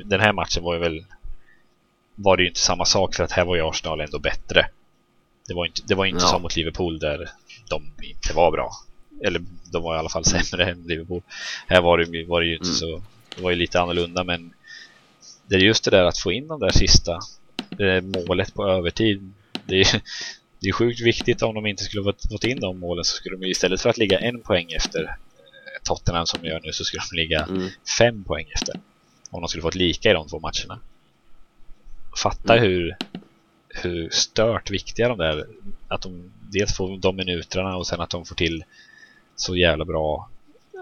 Speaker 3: den här matchen var ju väl var det ju inte samma sak för att här var ju Arsenal ändå bättre. Det var inte, det var inte
Speaker 1: Ja.
Speaker 3: som mot Liverpool där de inte var bra. Eller de var i alla fall sämre än Liverpool. Här var det, var det ju inte
Speaker 1: Mm.
Speaker 3: så, det var ju lite annorlunda men det är just det där att få in de där sista eh, målet på övertid. Det är, det är sjukt viktigt om de inte skulle fått, fått in de målen så skulle de istället för att ligga en poäng efter eh, Tottenham som gör nu så skulle de ligga
Speaker 1: Mm.
Speaker 3: fem poäng efter. Om de skulle fått lika i de två matcherna. Fatta
Speaker 1: Mm.
Speaker 3: hur, hur stört viktiga de där att de dels får de minuterna och sen att de får till så jävla bra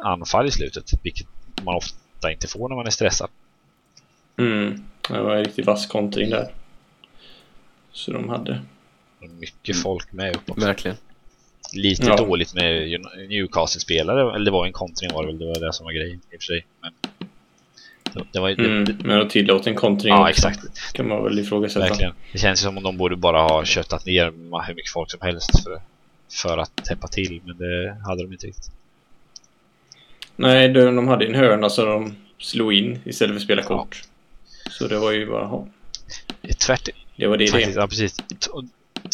Speaker 3: anfall i slutet. Vilket man ofta inte får när man är stressad.
Speaker 2: Mm. Det var en riktigt vass kontring där. Så de hade.
Speaker 3: Mycket folk med upp också.
Speaker 1: Verkligen.
Speaker 3: Lite
Speaker 2: Ja.
Speaker 3: dåligt med Newcastle-spelare. Eller det var en kontring var det väl. Det var det som var grejen i och för sig. Men Det var,
Speaker 2: Mm,
Speaker 3: det,
Speaker 2: men att tillåta en kontring
Speaker 3: ja,
Speaker 2: också
Speaker 3: exakt.
Speaker 2: kan man väl ifrågasätta.
Speaker 3: Verkligen. Det känns ju som om de borde bara ha köttat ner hur mycket folk som helst för, för att täppa till, men det hade de inte riktigt.
Speaker 2: Nej, de, de hade en hörna så de slog in istället för att spela kort. Så det var ju bara... ja,
Speaker 3: Tvärt,
Speaker 2: Det var det
Speaker 3: faktiskt,
Speaker 2: det.
Speaker 3: ja, precis.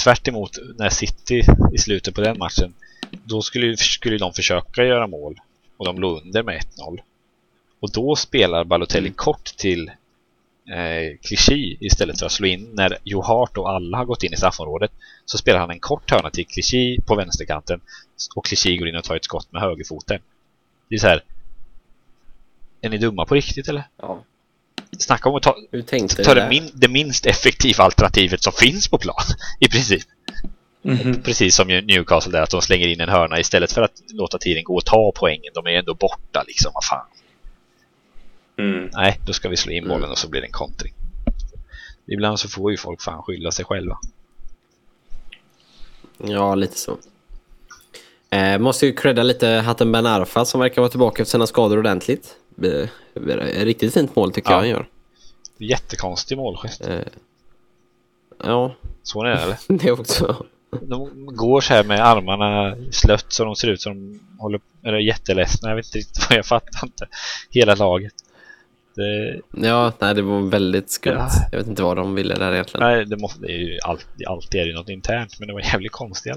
Speaker 3: Tvärt emot när City i slutet på den matchen, då skulle, skulle de försöka göra mål och de låg under med 1-0. Och då spelar Balotelli
Speaker 2: Mm.
Speaker 3: kort till eh, Clichy istället för att slå in när Joe Hart och alla har gått in i straffområdet. Så spelar han en kort hörna till Clichy på vänsterkanten och Clichy går in och tar ett skott med högerfoten. Det är så här. Är ni dumma på riktigt eller?
Speaker 1: Ja.
Speaker 3: Snacka om att ta, ta det, min, det minst effektiva alternativet som finns på plan i princip.
Speaker 2: Mhm.
Speaker 3: Precis som Newcastle där att de slänger in en hörna istället för att låta tiden gå och ta poängen. De är ändå borta liksom, vad fan.
Speaker 2: Mm.
Speaker 3: Nej, då ska vi slå in bollen
Speaker 1: Mm.
Speaker 3: och så blir det en kontring. Ibland så får ju folk fan skylla sig själva.
Speaker 1: Ja, lite så. Eh, måste ju credda lite Hatem Ben Arfa som verkar vara tillbaka efter sina skador ordentligt. Eh, riktigt fint mål tycker
Speaker 3: Ja.
Speaker 1: jag han gör.
Speaker 3: Jättekonstig målgest.
Speaker 1: Eh, ja,
Speaker 3: Så är det eller?
Speaker 1: det också.
Speaker 3: De går så här med armarna slött så de ser ut som de håller, eller är jätteledsna. Jag vet inte riktigt vad jag fattar inte. Hela laget. Det,
Speaker 1: Ja, nej det var väldigt skumt.
Speaker 3: Ja.
Speaker 1: Jag vet inte vad de ville där egentligen.
Speaker 3: nej, det, måste, det är ju alltid, alltid är det något internt men det var jävligt konstigt.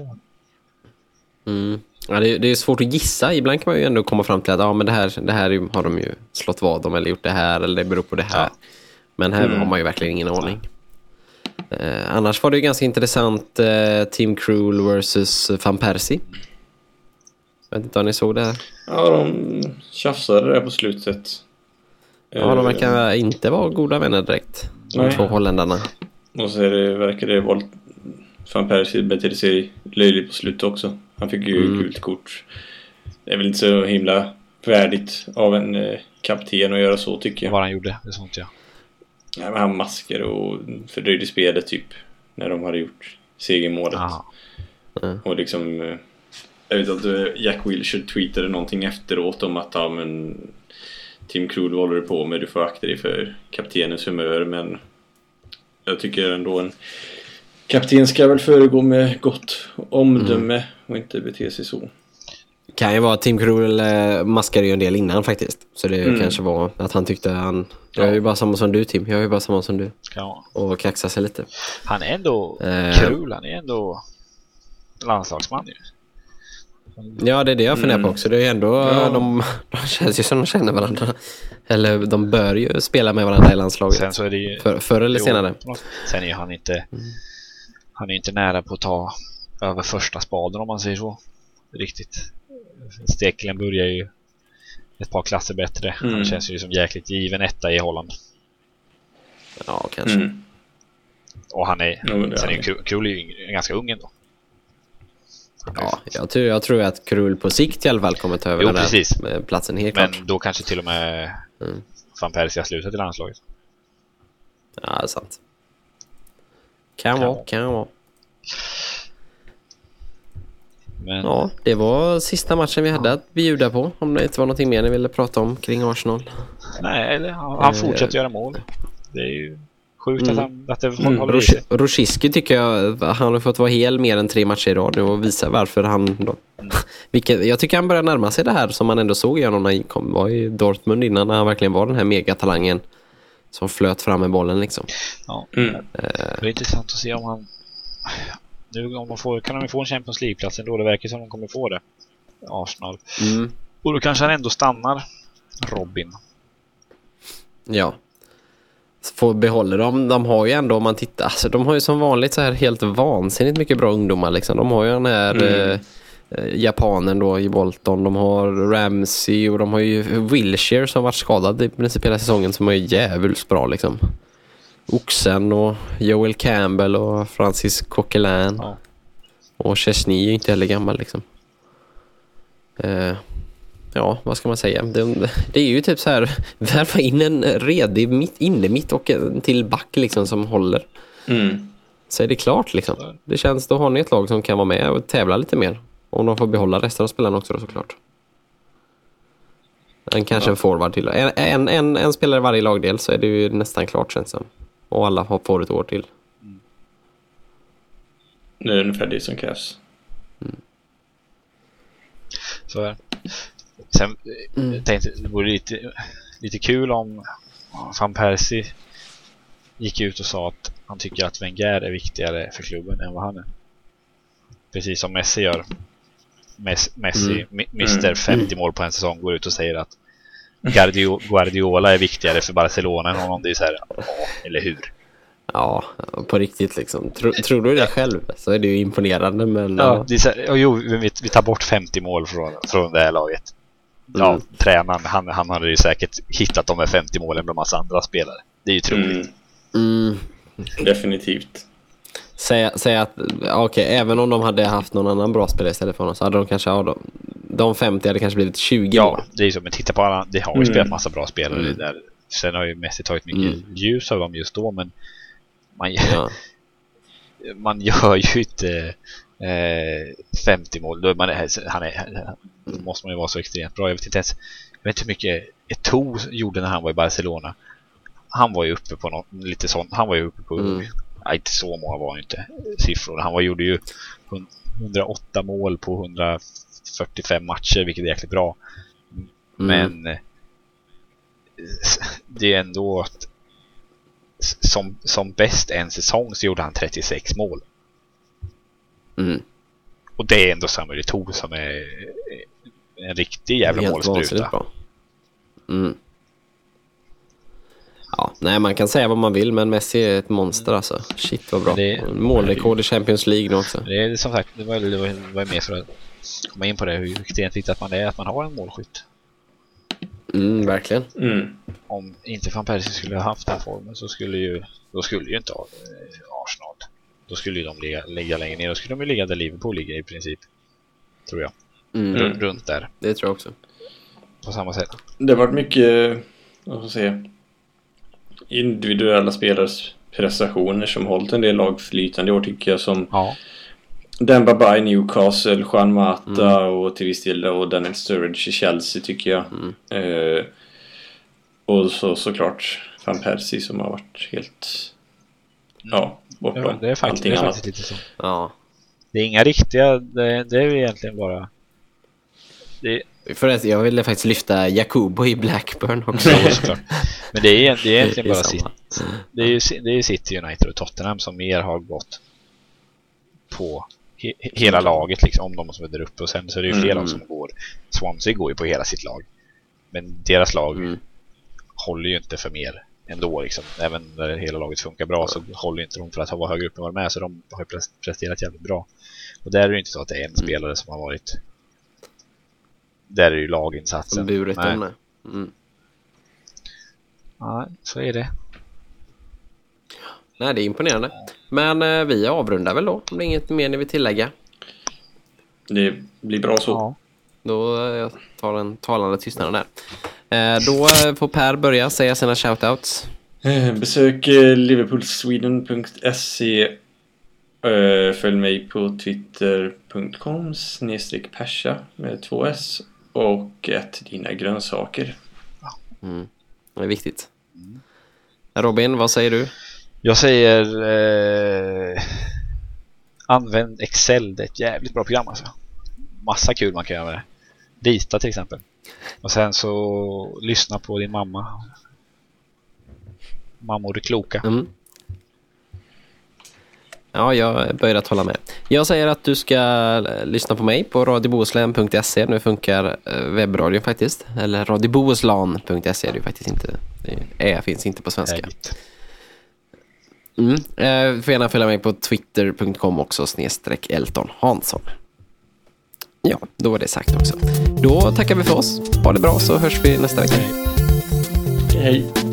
Speaker 1: Mm. Ja, det, är- det är svårt att gissa. Ibland kan man ju ändå komma fram till att ja, men det här, det här har de ju slått vad om eller gjort det här eller det beror på det här.
Speaker 3: Ja.
Speaker 1: Men här
Speaker 2: Mm.
Speaker 1: har man ju verkligen ingen aning. Eh, annars var det ju ganska intressant eh, Team Krul versus Van Persie. Jag vet inte om ni såg det här?
Speaker 2: Ja, de tjafsade där på slutet.
Speaker 1: Ja, de
Speaker 2: Eh,
Speaker 1: verkar inte vara goda vänner direkt. De
Speaker 2: Nej.
Speaker 1: två holländarna.
Speaker 2: Och så är det, verkar det vara... Van Persie betedde sig löjligt på slutet också. Han fick ju
Speaker 1: Mm.
Speaker 2: gult kort. Det är väl inte så himla värdigt av en eh, kapten att göra så tycker jag.
Speaker 3: Vad han gjorde, det sånt ja.
Speaker 2: Ja, men han maskade och fördröjde spelet typ. När de hade gjort segermålet.
Speaker 3: Aha.
Speaker 2: Och liksom... eh, Jag vet att eh, Jack Wilshere tweetade någonting efteråt om att ja, men Tim Krul vad håller du på med? Du får akta dig för kaptenens humör men jag tycker ändå en kapten ska väl föregå med gott omdöme och inte bete sig så.
Speaker 1: Kan ju vara att Team Krul eh, maskade ju en del innan faktiskt. Så det
Speaker 2: Mm.
Speaker 1: kanske var att han tyckte han... Jag är ju bara samma som du Tim. Jag är ju bara samma som du.
Speaker 3: Ja.
Speaker 1: Och kaxa sig lite.
Speaker 3: Han är ändå
Speaker 1: Eh.
Speaker 3: kul, han är ändå landslagsman ju.
Speaker 1: Ja, det är det jag funderar på
Speaker 2: Mm.
Speaker 1: också. Det är ju ändå...
Speaker 2: Ja.
Speaker 1: De, de känns ju som de känner varandra. Eller de bör ju spela med varandra i landslaget.
Speaker 3: Sen så är det ju...
Speaker 1: För, förr eller
Speaker 3: Jo,
Speaker 1: senare.
Speaker 3: Sen är han inte...
Speaker 1: Mm.
Speaker 3: Han är inte nära på att ta över första spaden om man säger så. Riktigt. Steklen börjar ju ett par klasser bättre. Han
Speaker 2: Mm.
Speaker 3: känns ju som jäkligt given etta i Holland.
Speaker 1: Ja, kanske.
Speaker 2: Mm.
Speaker 3: Och han är...
Speaker 2: Det
Speaker 3: sen är ju Kru- Krul är ju yng- ganska ung ändå.
Speaker 1: Ja, jag tror, jag tror att Krul på sikt i alla fall kommer ta över
Speaker 3: Jo,
Speaker 1: den där
Speaker 3: precis.
Speaker 1: med platsen helt
Speaker 3: Men
Speaker 1: klart.
Speaker 3: då kanske till och med
Speaker 1: Mm.
Speaker 3: van Persie slutat i landslaget.
Speaker 1: Ja, det är sant. Kan
Speaker 3: Kan
Speaker 1: vara, kan vara.
Speaker 3: Men
Speaker 1: Ja, det var sista matchen vi hade att bjuda på. Om det inte var någonting mer ni ville prata om kring Arsenal.
Speaker 3: nej, eller, han, han
Speaker 1: Eh,
Speaker 3: fortsätter göra mål. Det är ju sjukt
Speaker 1: Mm.
Speaker 3: att, han, att det
Speaker 2: Mm.
Speaker 3: håller sig.
Speaker 1: Rosh- Roshiski tycker jag, han har fått vara hel mer än tre matcher i rad nu och visa varför han... Då, vilket, jag tycker han börjar närma sig det här som man ändå såg i honom när han kom, var i Dortmund innan när han verkligen var den här megatalangen som flöt fram med bollen liksom.
Speaker 3: Ja.
Speaker 2: Mm.
Speaker 3: Det är intressant att se om han... Nu om de får, kan ju få en Champions League-plats ändå. Det verkar som de kommer få det. Arsenal.
Speaker 1: Mm.
Speaker 3: Och då kanske han ändå stannar. Robin.
Speaker 1: Ja. Får behålla dem. De har ju ändå, om man tittar, alltså de har ju som vanligt så här helt vansinnigt mycket bra ungdomar liksom. De har ju den här
Speaker 2: Mm.
Speaker 1: eh, eh, japanen då i Bolton. De har Ramsey och de har ju Wilshire som varit skadad i princip hela säsongen som är jävligt bra liksom. Oxen och Joel Campbell och Francis Coquelin.
Speaker 3: Ja.
Speaker 1: Och Chesney är ju inte heller gammal liksom. Eh, ja, vad ska man säga? Det, det är ju typ så här, värva in en redig mitt, inne mitt och en till back liksom som håller.
Speaker 2: Mm.
Speaker 1: Så är det klart liksom. Det känns, då har ni ett lag som kan vara med och tävla lite mer. Om de får behålla resten av spelarna också då såklart. En, kanske en forward till. En, en, en, en spelare i varje lagdel så är det ju nästan klart känns det som. Och alla har- får ett år till.
Speaker 2: Det är ungefär det som krävs.
Speaker 3: Så är det. Sen mm. tänkte det vore lite, lite kul om Van Persie gick ut och sa att han tycker att Wenger är viktigare för klubben än vad han är. Precis som Messi gör. Mes- Messi,
Speaker 1: Mm.
Speaker 3: mi- Mr 50 mål på en säsong, går ut och säger att Guardio- Guardiola är viktigare för Barcelona än honom. Det är så här, ja, eller hur?
Speaker 1: Ja, på riktigt liksom. Tro, tror du det själv så är det ju imponerande men...
Speaker 3: Ja,
Speaker 1: Ja.
Speaker 3: det är så här, jo, vi, vi tar bort 50 mål från, från det här laget. Ja,
Speaker 1: Mm.
Speaker 3: tränaren, han, han hade ju säkert hittat de här 50 målen med massa andra spelare. Det är ju troligt.
Speaker 2: Mm,
Speaker 1: Mm,
Speaker 2: definitivt.
Speaker 1: säg, säg att, okej, även om de hade haft någon annan bra spelare istället för honom så hade de kanske, ja, de, de 50 hade kanske blivit 20 mål.
Speaker 3: Ja, det är ju så. Men titta på alla, det har ju
Speaker 2: Mm.
Speaker 3: spelat massa bra spelare
Speaker 1: Mm.
Speaker 3: där. Sen har ju Messi tagit mycket
Speaker 1: Mm.
Speaker 3: ljus av dem just då, men man,
Speaker 1: Ja.
Speaker 3: man gör ju inte eh, 50 mål. Då, är man, han är, då måste man ju vara så extremt bra. Jag vet inte ens jag vet inte hur mycket Eto'o gjorde när han var i Barcelona. Han var ju uppe på något, lite sånt. Han var ju uppe på,
Speaker 1: Mm.
Speaker 3: nej, inte så många var han inte siffror. Han var, gjorde ju hun- 108 mål på 145 matcher, vilket är jäkligt bra.
Speaker 1: Mm.
Speaker 3: Men eh, det är ändå som, som bäst en säsong så gjorde han 36 mål.
Speaker 1: Mm.
Speaker 3: Och det är ändå Samuel Eto'o som är en riktig jävla
Speaker 1: Helt
Speaker 3: målspruta.
Speaker 1: bra. Mm. Ja, nej man kan säga vad man vill men Messi är ett monster alltså. Shit vad bra.
Speaker 3: Det-
Speaker 1: Målrekord i Champions League nu också.
Speaker 3: Det är som sagt, det var, det var, det var mer för att komma in på det, hur extremt viktigt att man är, att man har en målskytt.
Speaker 1: Mm, verkligen.
Speaker 2: Mm.
Speaker 3: Om inte van Persie skulle ha haft den formen så skulle ju, då skulle ju inte då skulle ju de ligga, ligga längre ner, då skulle de ju ligga där Liverpool ligger i princip. Tror jag.
Speaker 1: Mm.
Speaker 3: Runt, runt där,
Speaker 1: Det tror jag också.
Speaker 3: på samma sätt.
Speaker 2: Det har varit mycket, vad ska säga, individuella spelares prestationer som hållit en del lag flytande i år tycker jag som
Speaker 3: Ja,
Speaker 2: Demba Ba i Newcastle, Juan Mata och till viss del och Daniel Sturridge i Chelsea tycker jag.
Speaker 1: Mm.
Speaker 2: Eh, och så såklart Van Persie som har varit helt ja, bortom
Speaker 3: det, det är faktiskt, det
Speaker 2: allting
Speaker 3: är
Speaker 2: annat.
Speaker 3: faktiskt lite så.
Speaker 1: Ja.
Speaker 3: Det är inga riktiga, det, det är ju egentligen bara det,
Speaker 1: Förresten, jag ville faktiskt lyfta Jakubo i Blackburn också.
Speaker 3: Ja, såklart. Men det är, det är egentligen
Speaker 1: Det är
Speaker 3: bara City. Det är, ju, det är City, United och Tottenham som mer har gått på he, hela laget liksom, om de som är där uppe. Och sen så är det ju fler
Speaker 2: Mm.
Speaker 3: som går. Swansea går ju på hela sitt lag. Men deras lag
Speaker 1: Mm.
Speaker 3: håller ju inte för mer ändå liksom. Även när hela laget funkar bra så håller inte de för att vara högre upp än vad de är. Så de har presterat jävligt bra. Och där är det ju inte så att det är en
Speaker 1: Mm.
Speaker 3: spelare som har varit där är det ju laginsatsen.
Speaker 1: Burit
Speaker 3: Nej.
Speaker 1: om det. Mm.
Speaker 3: Ja, så är det.
Speaker 1: Nej, det är imponerande. Men eh, vi avrundar väl då, om det är inget mer ni vill tillägga.
Speaker 2: Det blir bra så.
Speaker 3: Ja.
Speaker 1: Då eh, jag tar den talande tystnaden där. Eh, då får Per börja säga sina shoutouts.
Speaker 2: Eh, Besök eh, liverpoolsweden.se Följ mig på twitter.com snedstreck persa med två s och ett dina grönsaker.
Speaker 1: Mm. Det är viktigt. Robin, vad säger du?
Speaker 3: Jag säger eh, använd Excel, det är ett jävligt bra program alltså. Massa kul man kan göra med det. Rita till exempel. Och sen så lyssna på din mamma. Mammor är kloka.
Speaker 1: Mm. Ja, jag böjd att hålla med. Jag säger att du ska eh, lyssna på mig på radiobohuslän.se. Nu funkar eh, webbradion faktiskt. Eller radiobohuslän.se är det faktiskt inte. Det finns inte på svenska. Mm. Eh, Du får gärna följa mig på twitter.com också, snedstreck Elton Hansson. Ja, då var det sagt också. Då tackar vi för oss. Ha det bra så hörs vi nästa vecka.
Speaker 2: Hej!